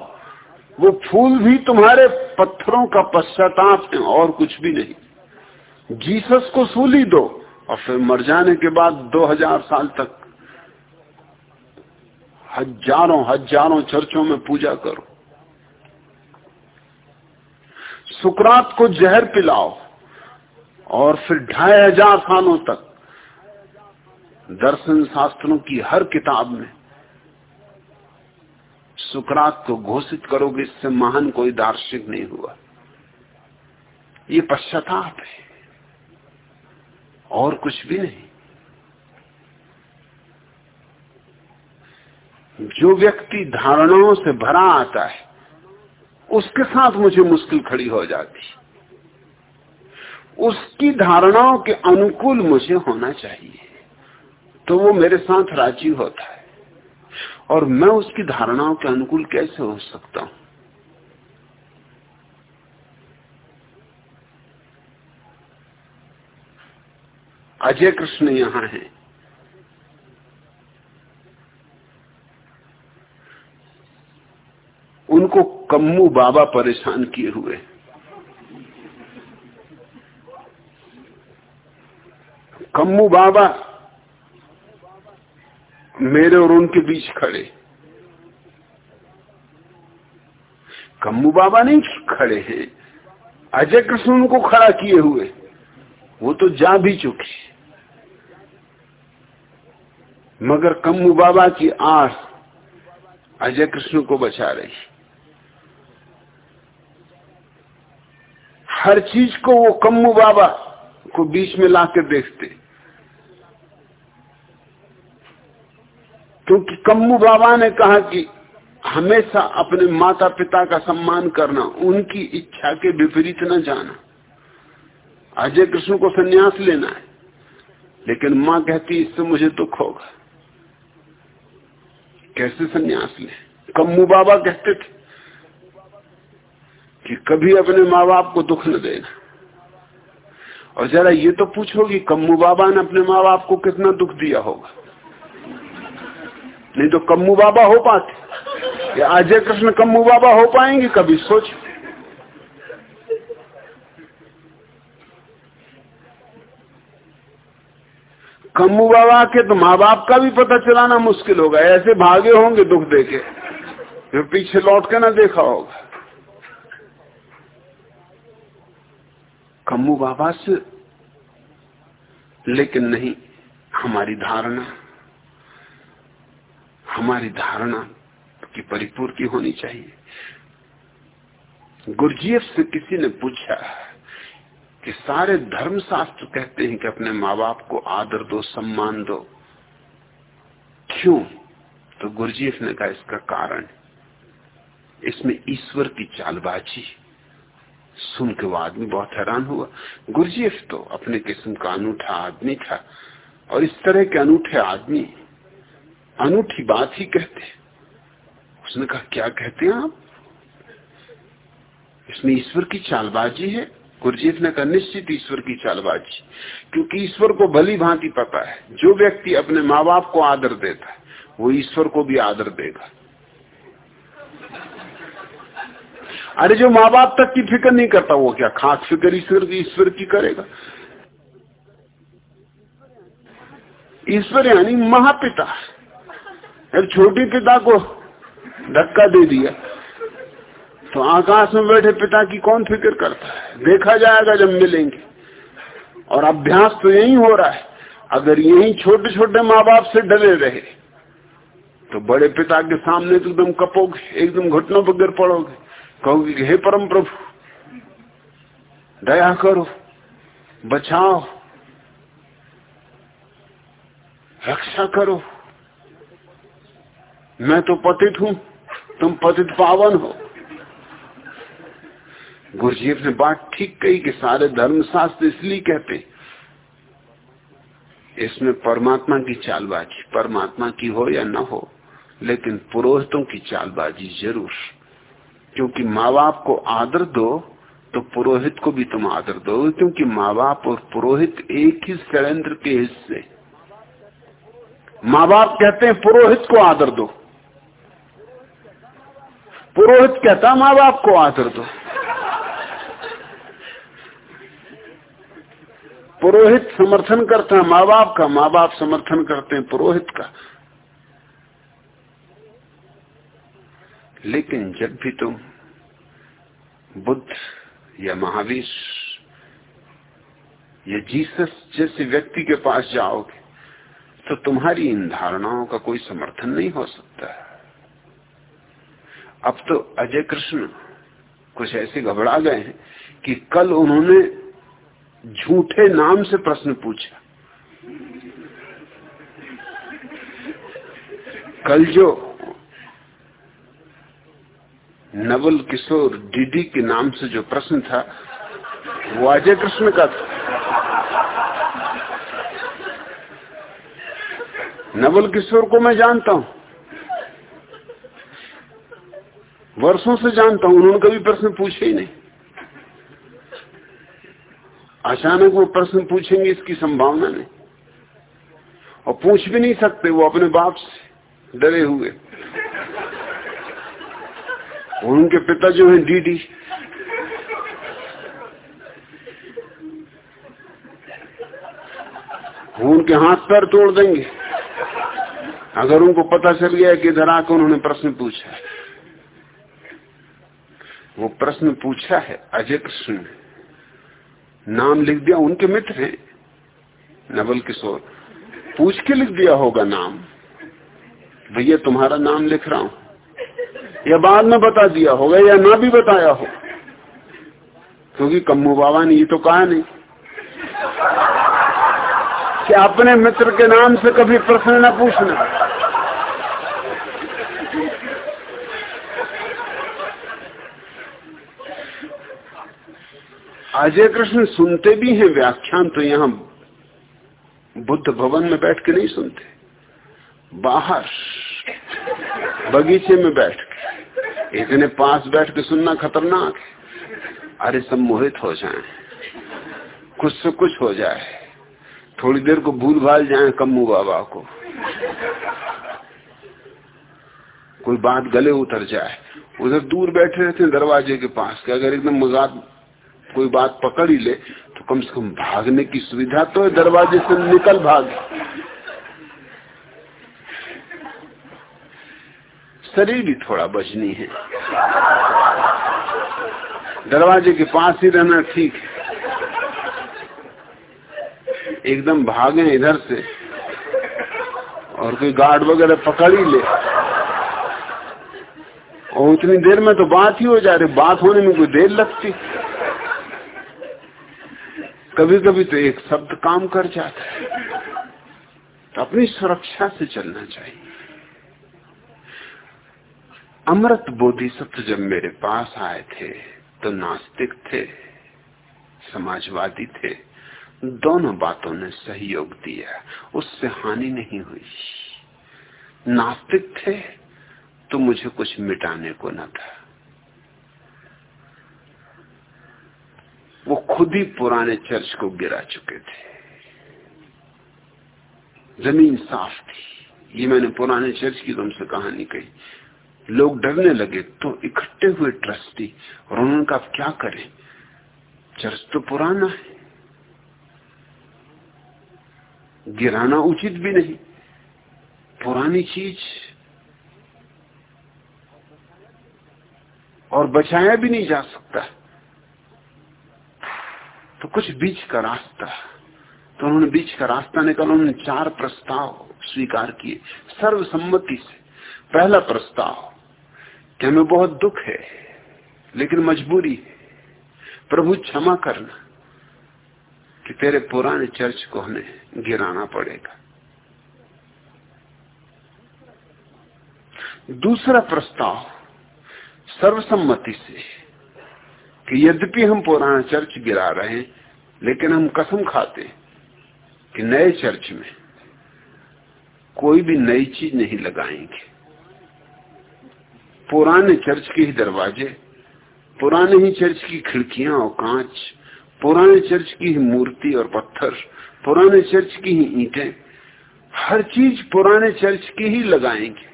वो फूल भी तुम्हारे पत्थरों का पश्चाताप है, और कुछ भी नहीं। जीसस को सूली दो, और फिर मर जाने के बाद दो हज़ार साल तक हज़ारों हज़ारों चर्चों में पूजा करो। सुकरात को जहर पिलाओ, और फिर ढाई हज़ार सालों तक दर्शन शास्त्रों की हर किताब में सुकरात को घोषित करोगे, इससे महान कोई दार्शनिक नहीं हुआ ये पश्चाताप है। और कुछ भी नहीं। जो व्यक्ति धारणाओं से भरा आता है, उसके साथ मुझे मुश्किल खड़ी हो जाती उसकी धारणाओं के अनुकूल मुझे होना चाहिए। तो वो मेरे साथ राज़ी होता है। और मैं उसकी धारणाओं के अनुकूल कैसे हो सकता हूँ? अजय कृष्ण यहाँ है। उनको कम्मू बाबा परेशान किए हुए। कम्मू बाबा मेरे और उनके बीच खड़े। कम्बू बाबा नहीं खड़े हैं। अजय कृष्ण उनको खड़ा किए हुए। वो तो जा भी चुके मगर कम्बू बाबा की आस अजय कृष्ण को बचा रही। हर चीज़ को वो कम्बू बाबा को बीच में लाकर देखते। क्योंकि कम्मू बाबा ने कहा कि हमेशा अपने माता पिता का सम्मान करना, उनकी इच्छा के विपरीत न जाना। अजय कृष्ण को सन्यास लेना है, लेकिन माँ कहती, इससे मुझे दुख होगा। कैसे सन्यास ले? कम्मू बाबा कहते थे कि कभी अपने माँ बाप को दुख न देना। और जरा ये तो पूछोगी कम्मू बाबा ने अपने माँ बाप को कितना दुख दिया होगा। नहीं तो कम्मू बाबा हो पाते। या अजय कृष्ण कम्मू बाबा हो पाएँगे कभी, सोच। कम्मू बाबा के तो माँ बाप का भी पता चलाना मुश्किल होगा, ऐसे भागे होंगे दुख देके फिर पीछे लौट के ना देखा होगा। कम्मू बाबा से, लेकिन नहीं, हमारी धारणा। हमारी धारणा की परिपूर्ति होनी चाहिए। गुरजीएफ से किसी ने पूछा कि सारे धर्म शास्त्र कहते हैं कि अपने माँ बाप को आदर दो, सम्मान दो। क्यों? तो गुरजीएफ ने कहा, इसका कारण इसमें ईश्वर की चालबाजी। सुन के वो आदमी बहुत हैरान हुआ। गुरजीएफ तो अपने किस्म का अनूठा आदमी था और इस तरह के अनूठे आदमी अनूठी बात ही कहते उसने कहा, क्या कहते हैं आप? इसमें ईश्वर की चालबाजी है। गुरजीत ने कहा, निश्चित ईश्वर की चालबाजी। क्योंकि ईश्वर को भली भांति पता है। जो व्यक्ति अपने माँ बाप को आदर देता है, वो ईश्वर को भी आदर देगा। अरे, जो माँ बाप तक की फ़िक्र नहीं करता, वो क्या खास फ़िक्र ईश्वर की ईश्वर की करेगा? ईश्वर यानी महापिता। एक छोटी पिता को धक्का दे दिया। तो आकाश में बैठे पिता की कौन फ़िक्र करता है? देखा जाएगा जब मिलेंगे। और अभ्यास तो यही हो रहा है। अगर यही छोटे छोटे माँ बाप से डरे रहे तो बड़े पिता के सामने तो एकदम कपोगे, एकदम घुटनों पर गिर पड़ोगे। कहोगे हे परम प्रभु, दया करो, बचाओ, रक्षा करो मैं तो पतित हूँ, तुम पतित पावन हो। गुरुजीव ने बात ठीक कही कि सारे धर्मशास्त्र इसलिए कहते इसमें परमात्मा की चालबाजी, परमात्मा की हो या न हो, लेकिन पुरोहितों की चालबाजी ज़रूर। क्योंकि माँ बाप को आदर दो तो पुरोहित को भी तुम आदर दो क्योंकि माँ बाप और पुरोहित एक ही षडयंत्र के हिस्से। माँ बाप कहते हैं, पुरोहित को आदर दो। पुरोहित कहता, माँ बाप को आदर दो। पुरोहित समर्थन करता है माँ बाप का, माँ बाप समर्थन करते हैं पुरोहित का। लेकिन जब भी तुम बुद्ध या महावीर या जीसस जैसे व्यक्ति के पास जाओगे तो तुम्हारी इन धारणाओं का कोई समर्थन नहीं हो सकता। अब तो अजय कृष्ण कुछ ऐसे घबरा गए हैं कि कल उन्होंने झूठे नाम से प्रश्न पूछा। कल जो नवल किशोर डीडी के नाम से जो प्रश्न था, वो अजय कृष्ण का था। नवल किशोर को मैं जानता हूँ। वर्षों से जानता हूँ, उन्होंने कभी प्रश्न पूछे ही नहीं। अचानक वो प्रश्न पूछेंगे, इसकी संभावना नहीं। और पूछ भी नहीं सकते, वो अपने बाप से डरे हुए। उनके पिता जो है, डीडी। उनके हाथ पैर तोड़ देंगे। अगर उनको पता चल गया कि इधर आकर उन्होंने प्रश्न पूछा वो प्रश्न पूछा है, अजय कृष्ण ने। नाम लिख दिया, उनके मित्र हैं, नवल किशोर। पूछ के लिख दिया होगा नाम। भैया, तुम्हारा नाम लिख रहा हूँ। या बाद में बता दिया होगा, या ना भी बताया हो। क्योंकि कम्मू बाबा ने ये तो कहा नहीं। कि अपने मित्र के नाम से कभी प्रश्न ना पूछना। अजय कृष्ण सुनते भी हैं व्याख्यान तो यहाँ बुद्ध भवन में बैठ के नहीं सुनते। बाहर बगीचे में बैठ के। इतने पास बैठ के सुनना खतरनाक है। अरे सम्मोहित हो जाए। कुछ से कुछ हो जाए। थोड़ी देर को भूल भाल जाए कम्मू बाबा को। कोई बात गले उतर जाए। उधर दूर बैठे रहते हैं दरवाजे के पास के। अगर एकदम मज़ाक कोई बात पकड़ ही ले तो कम से कम भागने की सुविधा तो है, दरवाजे से निकल भाग। शरीर भी थोड़ा बचनी है। दरवाजे के पास ही रहना ठीक है। एकदम भागे इधर से, और कोई गार्ड वगैरह पकड़ ही ले। और उतनी देर में तो बात ही हो जा रही, बात होने में कोई देर लगती। कभी कभी तो एक शब्द काम कर जाता है। तो अपनी सुरक्षा से चलना चाहिए। अमृत बोधिसत्व जब मेरे पास आए थे तो नास्तिक थे, समाजवादी थे, दोनों बातों ने सहयोग दिया, उससे हानि नहीं हुई। नास्तिक थे तो मुझे कुछ मिटाने को न था। वो खुद ही पुराने चर्च को गिरा चुके थे। ज़मीन साफ़ थी। ये मैंने पुराने चर्च की तुमसे कहानी कही। लोग डरने लगे तो इकट्ठे हुए ट्रस्टी, और उन्होंने कहा क्या करें? चर्च तो पुराना है। गिराना उचित भी नहीं। पुरानी चीज़। और बचाया भी नहीं जा सकता। तो कुछ बीच का रास्ता। तो उन्होंने बीच का रास्ता निकाला, उन्होंने चार प्रस्ताव स्वीकार किए। सर्वसम्मति से। पहला प्रस्ताव, कि हमें बहुत दुख है, लेकिन मजबूरी है। प्रभु क्षमा करना, कि तेरे पुराने चर्च को हमें गिराना पड़ेगा। दूसरा प्रस्ताव, सर्वसम्मति से। कि यद्यपि हम पुराना चर्च गिरा रहे हैं, लेकिन हम कसम खाते कि नए चर्च में कोई भी नई चीज़ नहीं लगाएँगे। पुराने चर्च के ही दरवाजे, पुराने ही चर्च की खिड़कियाँ और कांच, पुराने चर्च की ही मूर्ति और पत्थर, पुराने चर्च की ही ईंटें, हर चीज़ पुराने चर्च की ही लगाएँगे।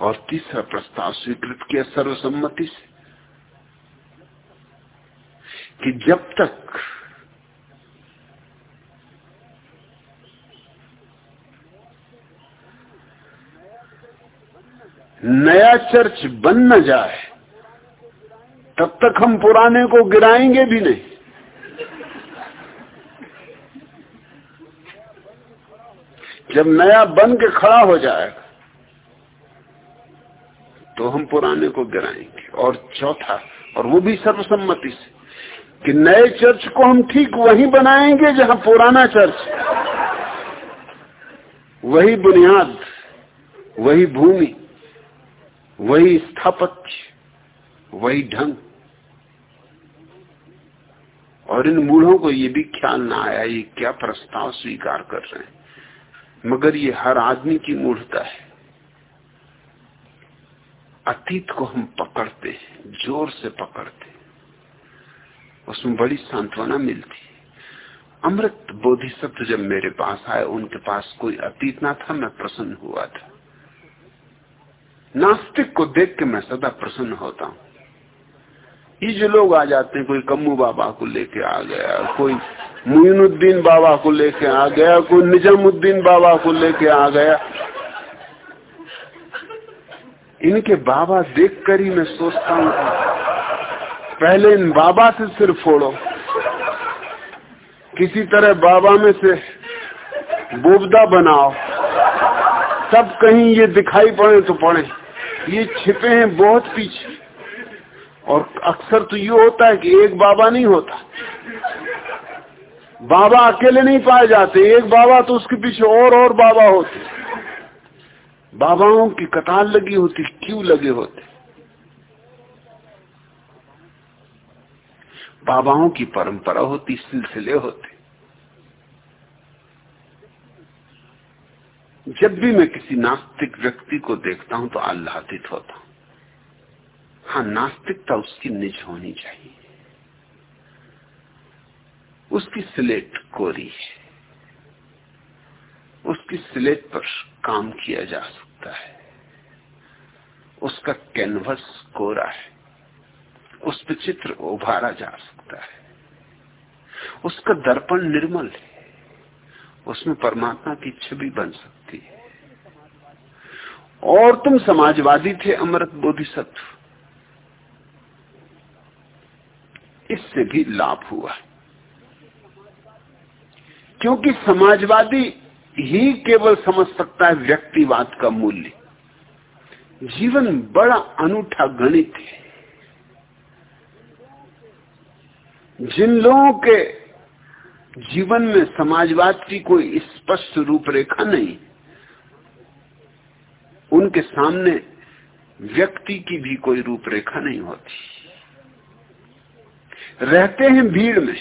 और तीसरा प्रस्ताव स्वीकृत किया सर्वसम्मति से कि जब तक नया चर्च बन न जाए, तब तक हम पुराने को गिराएँगे भी नहीं। जब नया बन के खड़ा हो जाएगा तो हम पुराने को गिराएँगे। और चौथा, और वो भी सर्वसम्मति से, कि नए चर्च को हम ठीक वही बनाएँगे जहाँ पुराना चर्च वही बुनियाद, वही भूमि, वही स्थापत्य, वही ढंग। और इन मूढ़ों को ये भी ख्याल ना आया, ये क्या प्रस्ताव स्वीकार कर रहे हैं। मगर ये हर आदमी की मूढ़ता है। अतीत को हम पकड़ते ज़ोर से पकड़ते उसमें बड़ी सांत्वना मिलती अमृत बोधिसत्व जब मेरे पास आए उनके पास कोई अतीत ना था, मैं प्रसन्न हुआ था। नास्तिक को देख के मैं सदा प्रसन्न होता हूँ। ये जो लोग आ जाते हैं, कोई कम्मू बाबा को लेके आ गया, कोई मुइनुद्दीन बाबा को लेके आ गया, कोई निजामुद्दीन बाबा को लेके आ गया इनके बाबा देखकर ही मैं सोचता हूँ पहले इन बाबा से सिर फोड़ो। किसी तरह बाबा में से बोबदा बनाओ। सब कहीं ये दिखाई पड़े तो पड़े। ये छिपे हैं बहुत पीछे। और अक्सर तो ये होता है कि एक बाबा नहीं होता। बाबा अकेले नहीं पाए जाते। एक बाबा तो उसके पीछे और और बाबा होते। बाबाओं की कतार लगी होती, क्यों लगे होते? बाबाओं की परंपरा होती, सिलसिले होते। जब भी मैं किसी नास्तिक व्यक्ति को देखता हूँ तो आह्लादित होता हूँ। हाँ नास्तिकता उसकी निज होनी चाहिए। उसकी स्लेट कोरी है। उसकी स्लेट पर काम किया जा सकता है। उसका कैनवस कोरा है। उस पर चित्र उभारा जा सकता है। उसका दर्पण निर्मल है। उसमें परमात्मा की छवि बन सकती है। और तुम समाजवादी थे, अमृत बोधिसत्व। इससे भी लाभ हुआ क्योंकि समाजवादी ही केवल समझ सकता है व्यक्तिवाद का मूल्य। जीवन बड़ा अनूठा गणित है। जिन लोगों के जीवन में समाजवाद की कोई स्पष्ट रूपरेखा नहीं, उनके सामने व्यक्ति की भी कोई रूपरेखा नहीं होती। रहते हैं भीड़ में।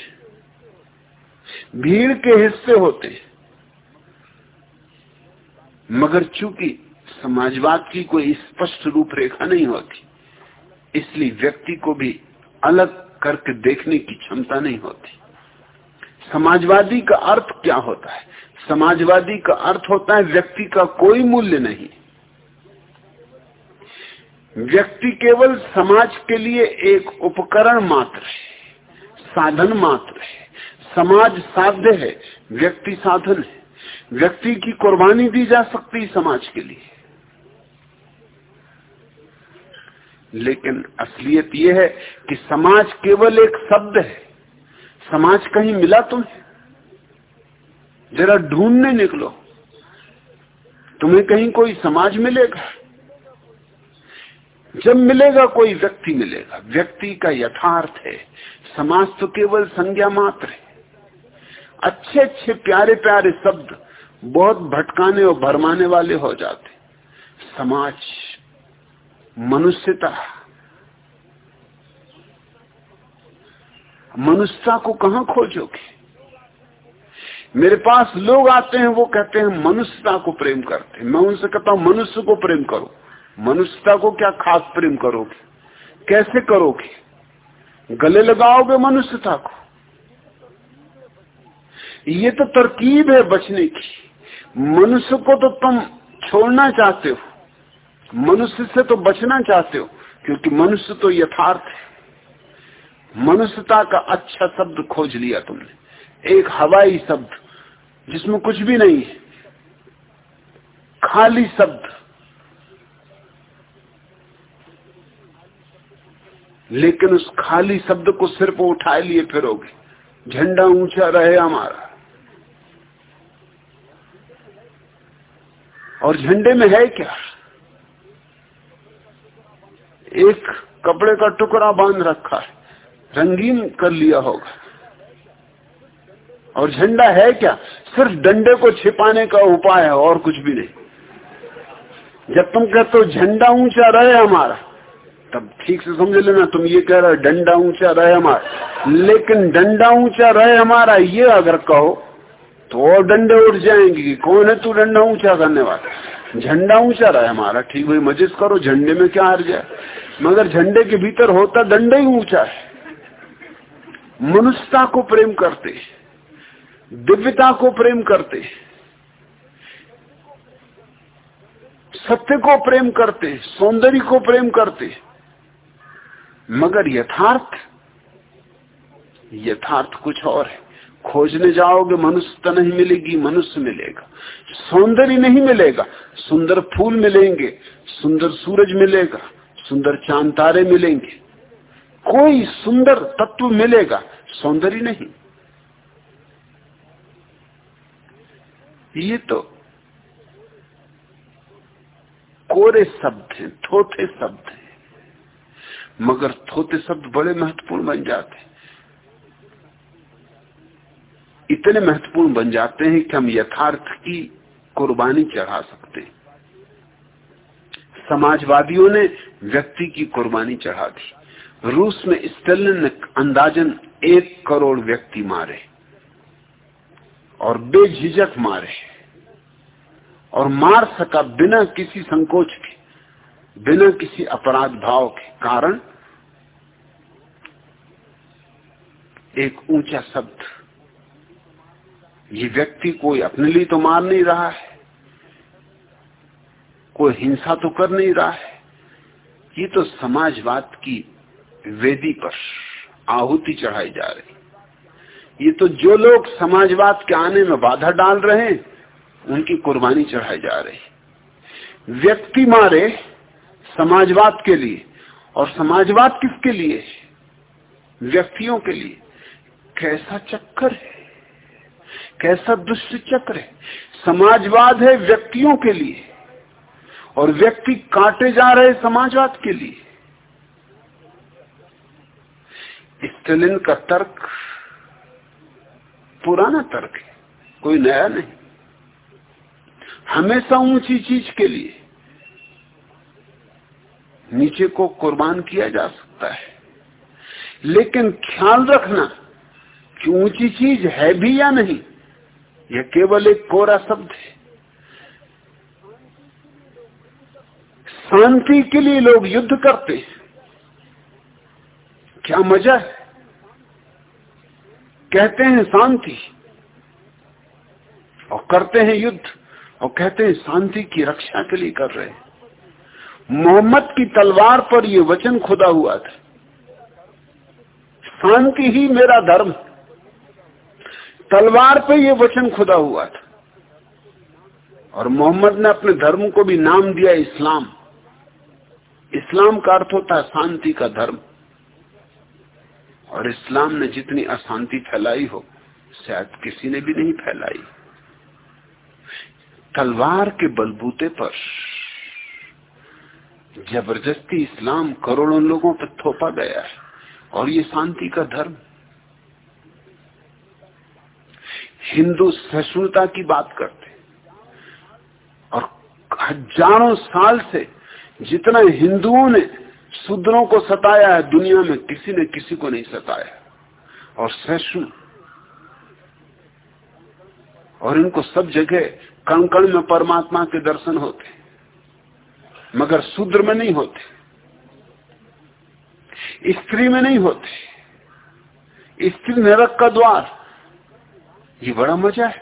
भीड़ के हिस्से होते हैं। मगर चूँकि समाजवाद की कोई स्पष्ट रूपरेखा नहीं होती, इसलिए व्यक्ति को भी अलग करके देखने की क्षमता नहीं होती। समाजवादी का अर्थ क्या होता है? समाजवादी का अर्थ होता है व्यक्ति का कोई मूल्य नहीं। व्यक्ति केवल समाज के लिए एक उपकरण मात्र है, साधन मात्र है। समाज साध्य है, व्यक्ति साधन है। व्यक्ति की कुर्बानी दी जा सकती समाज के लिए। लेकिन असलियत यह है कि समाज केवल एक शब्द है। समाज कहीं मिला तुम्हें? जरा ढूँढने निकलो। तुम्हें कहीं कोई समाज मिलेगा? जब मिलेगा कोई व्यक्ति मिलेगा। व्यक्ति का यथार्थ है। समाज तो केवल संज्ञा मात्र है। अच्छे अच्छे प्यारे प्यारे शब्द बहुत भटकाने और भरमाने वाले हो जाते। समाज, मनुष्यता। मनुष्यता को कहा खोजोगे? मेरे पास लोग आते हैं, वो कहते हैं, मनुष्यता को प्रेम करते। मैं उनसे कहता हूँ, मनुष्य को प्रेम करो। मनुष्यता को क्या खास प्रेम करोगे? कैसे करोगे? गले लगाओगे मनुष्यता को? ये तो तरकीब है बचने की। मनुष्य को तो तुम छोड़ना चाहते हो, मनुष्य से तो बचना चाहते हो, क्योंकि मनुष्य तो यथार्थ है। मनुष्यता का अच्छा शब्द खोज लिया तुमने, एक हवाई शब्द, जिसमें कुछ भी नहीं है, खाली शब्द। लेकिन उस खाली शब्द को सिर पर उठाए लिए फिरोगे, झंडा ऊँचा रहे हमारा। और झंडे में है क्या? एक कपड़े का टुकड़ा बाँध रखा है। रंगीन कर लिया होगा। और झंडा है क्या? सिर्फ़ डंडे को छिपाने का उपाय है, और कुछ भी नहीं। जब तुम कहते हो झंडा ऊँचा रहे हमारा, तब ठीक से समझ लेना, तुम ये कह रहे हो, डंडा ऊँचा रहे हमारा। लेकिन डंडा ऊँचा रहे हमारा, ये अगर कहो तो और डंडे उठ जाएँगे कि कौन है तू डंडा ऊँचा करने वाला? झंडा ऊँचा रहे हमारा, ठीक भाई मजिद करो, झंडे में क्या हार जाए मगर झंडे के भीतर होता डंडा ही ऊँचा है। मनुष्यता को प्रेम करते, दिव्यता को प्रेम करते, सत्य को प्रेम करते, सौंदर्य को प्रेम करते, मगर यथार्थ यथार्थ कुछ और है। खोजने जाओगे मनुष्यता नहीं मिलेगी, मनुष्य मिलेगा। सौंदर्य नहीं मिलेगा, सुंदर फूल मिलेंगे, सुंदर सूरज मिलेगा, सुंदर चाँद तारे मिलेंगे। कोई सुंदर तत्व मिलेगा, सौंदर्य नहीं। ये तो कोरे शब्द हैं, थोथे शब्द हैं, मगर थोते शब्द बड़े महत्वपूर्ण बन जाते हैं। इतने महत्वपूर्ण बन जाते हैं कि हम यथार्थ की कुर्बानी चढ़ा सकते हैं। समाजवादियों ने व्यक्ति की कुर्बानी चढ़ा दी। रूस में स्टेलिन ने अंदाजन एक करोड़ व्यक्ति मारे और बेझिझक मारे और मार सका बिना किसी संकोच के, बिना किसी अपराध भाव के। कारण? एक ऊँचा शब्द ये व्यक्ति कोई अपने लिए तो मार नहीं रहा है, कोई हिंसा तो कर नहीं रहा है। ये तो समाजवाद की वेदी पर आहुति चढ़ाई जा रही। ये तो जो लोग समाजवाद के आने में बाधा डाल रहे हैं, उनकी कुर्बानी चढ़ाई जा रही। व्यक्ति मारे समाजवाद के लिए, और समाजवाद किसके लिए? व्यक्तियों के लिए। कैसा चक्कर है? कैसा दुष्ट चक्र है? समाजवाद है व्यक्तियों के लिए और व्यक्ति काटे जा रहे समाजवाद के लिए। स्टेलिन का तर्क पुराना तर्क है, कोई नया नहीं। हमेशा ऊँची चीज़ के लिए नीचे को कुर्बान किया जा सकता है। लेकिन ख्याल रखना कि ऊँची चीज़ है भी या नहीं यह केवल एक कोरा शब्द है। शांति के लिए लोग युद्ध करते हैं। क्या मज़ा है? कहते हैं शांति और करते हैं युद्ध और कहते हैं शांति की रक्षा के लिए कर रहे हैं। मोहम्मद की तलवार पर यह वचन खुदा हुआ था। शांति ही मेरा धर्म तलवार पे यह वचन खुदा हुआ था। और मोहम्मद ने अपने धर्म को भी नाम दिया इस्लाम। इस्लाम का अर्थ होता है शांति का धर्म। और इस्लाम ने जितनी अशांति फैलाई हो, शायद किसी ने भी नहीं फैलाई। तलवार के बलबूते पर ज़बरदस्ती इस्लाम करोड़ों लोगों पर थोपा गया है। और ये शांति का धर्म। हिंदू सहिष्णुता की बात करते और हज़ारों साल से जितना हिंदुओं ने शूद्रों को सताया है, दुनिया में किसी ने किसी को नहीं सताया। और सहिष्णु और इनको सब जगह कण कण में परमात्मा के दर्शन होते, मगर शूद्र में नहीं होते, स्त्री में नहीं होते। स्त्री नरक का द्वार ये बड़ा मज़ा है।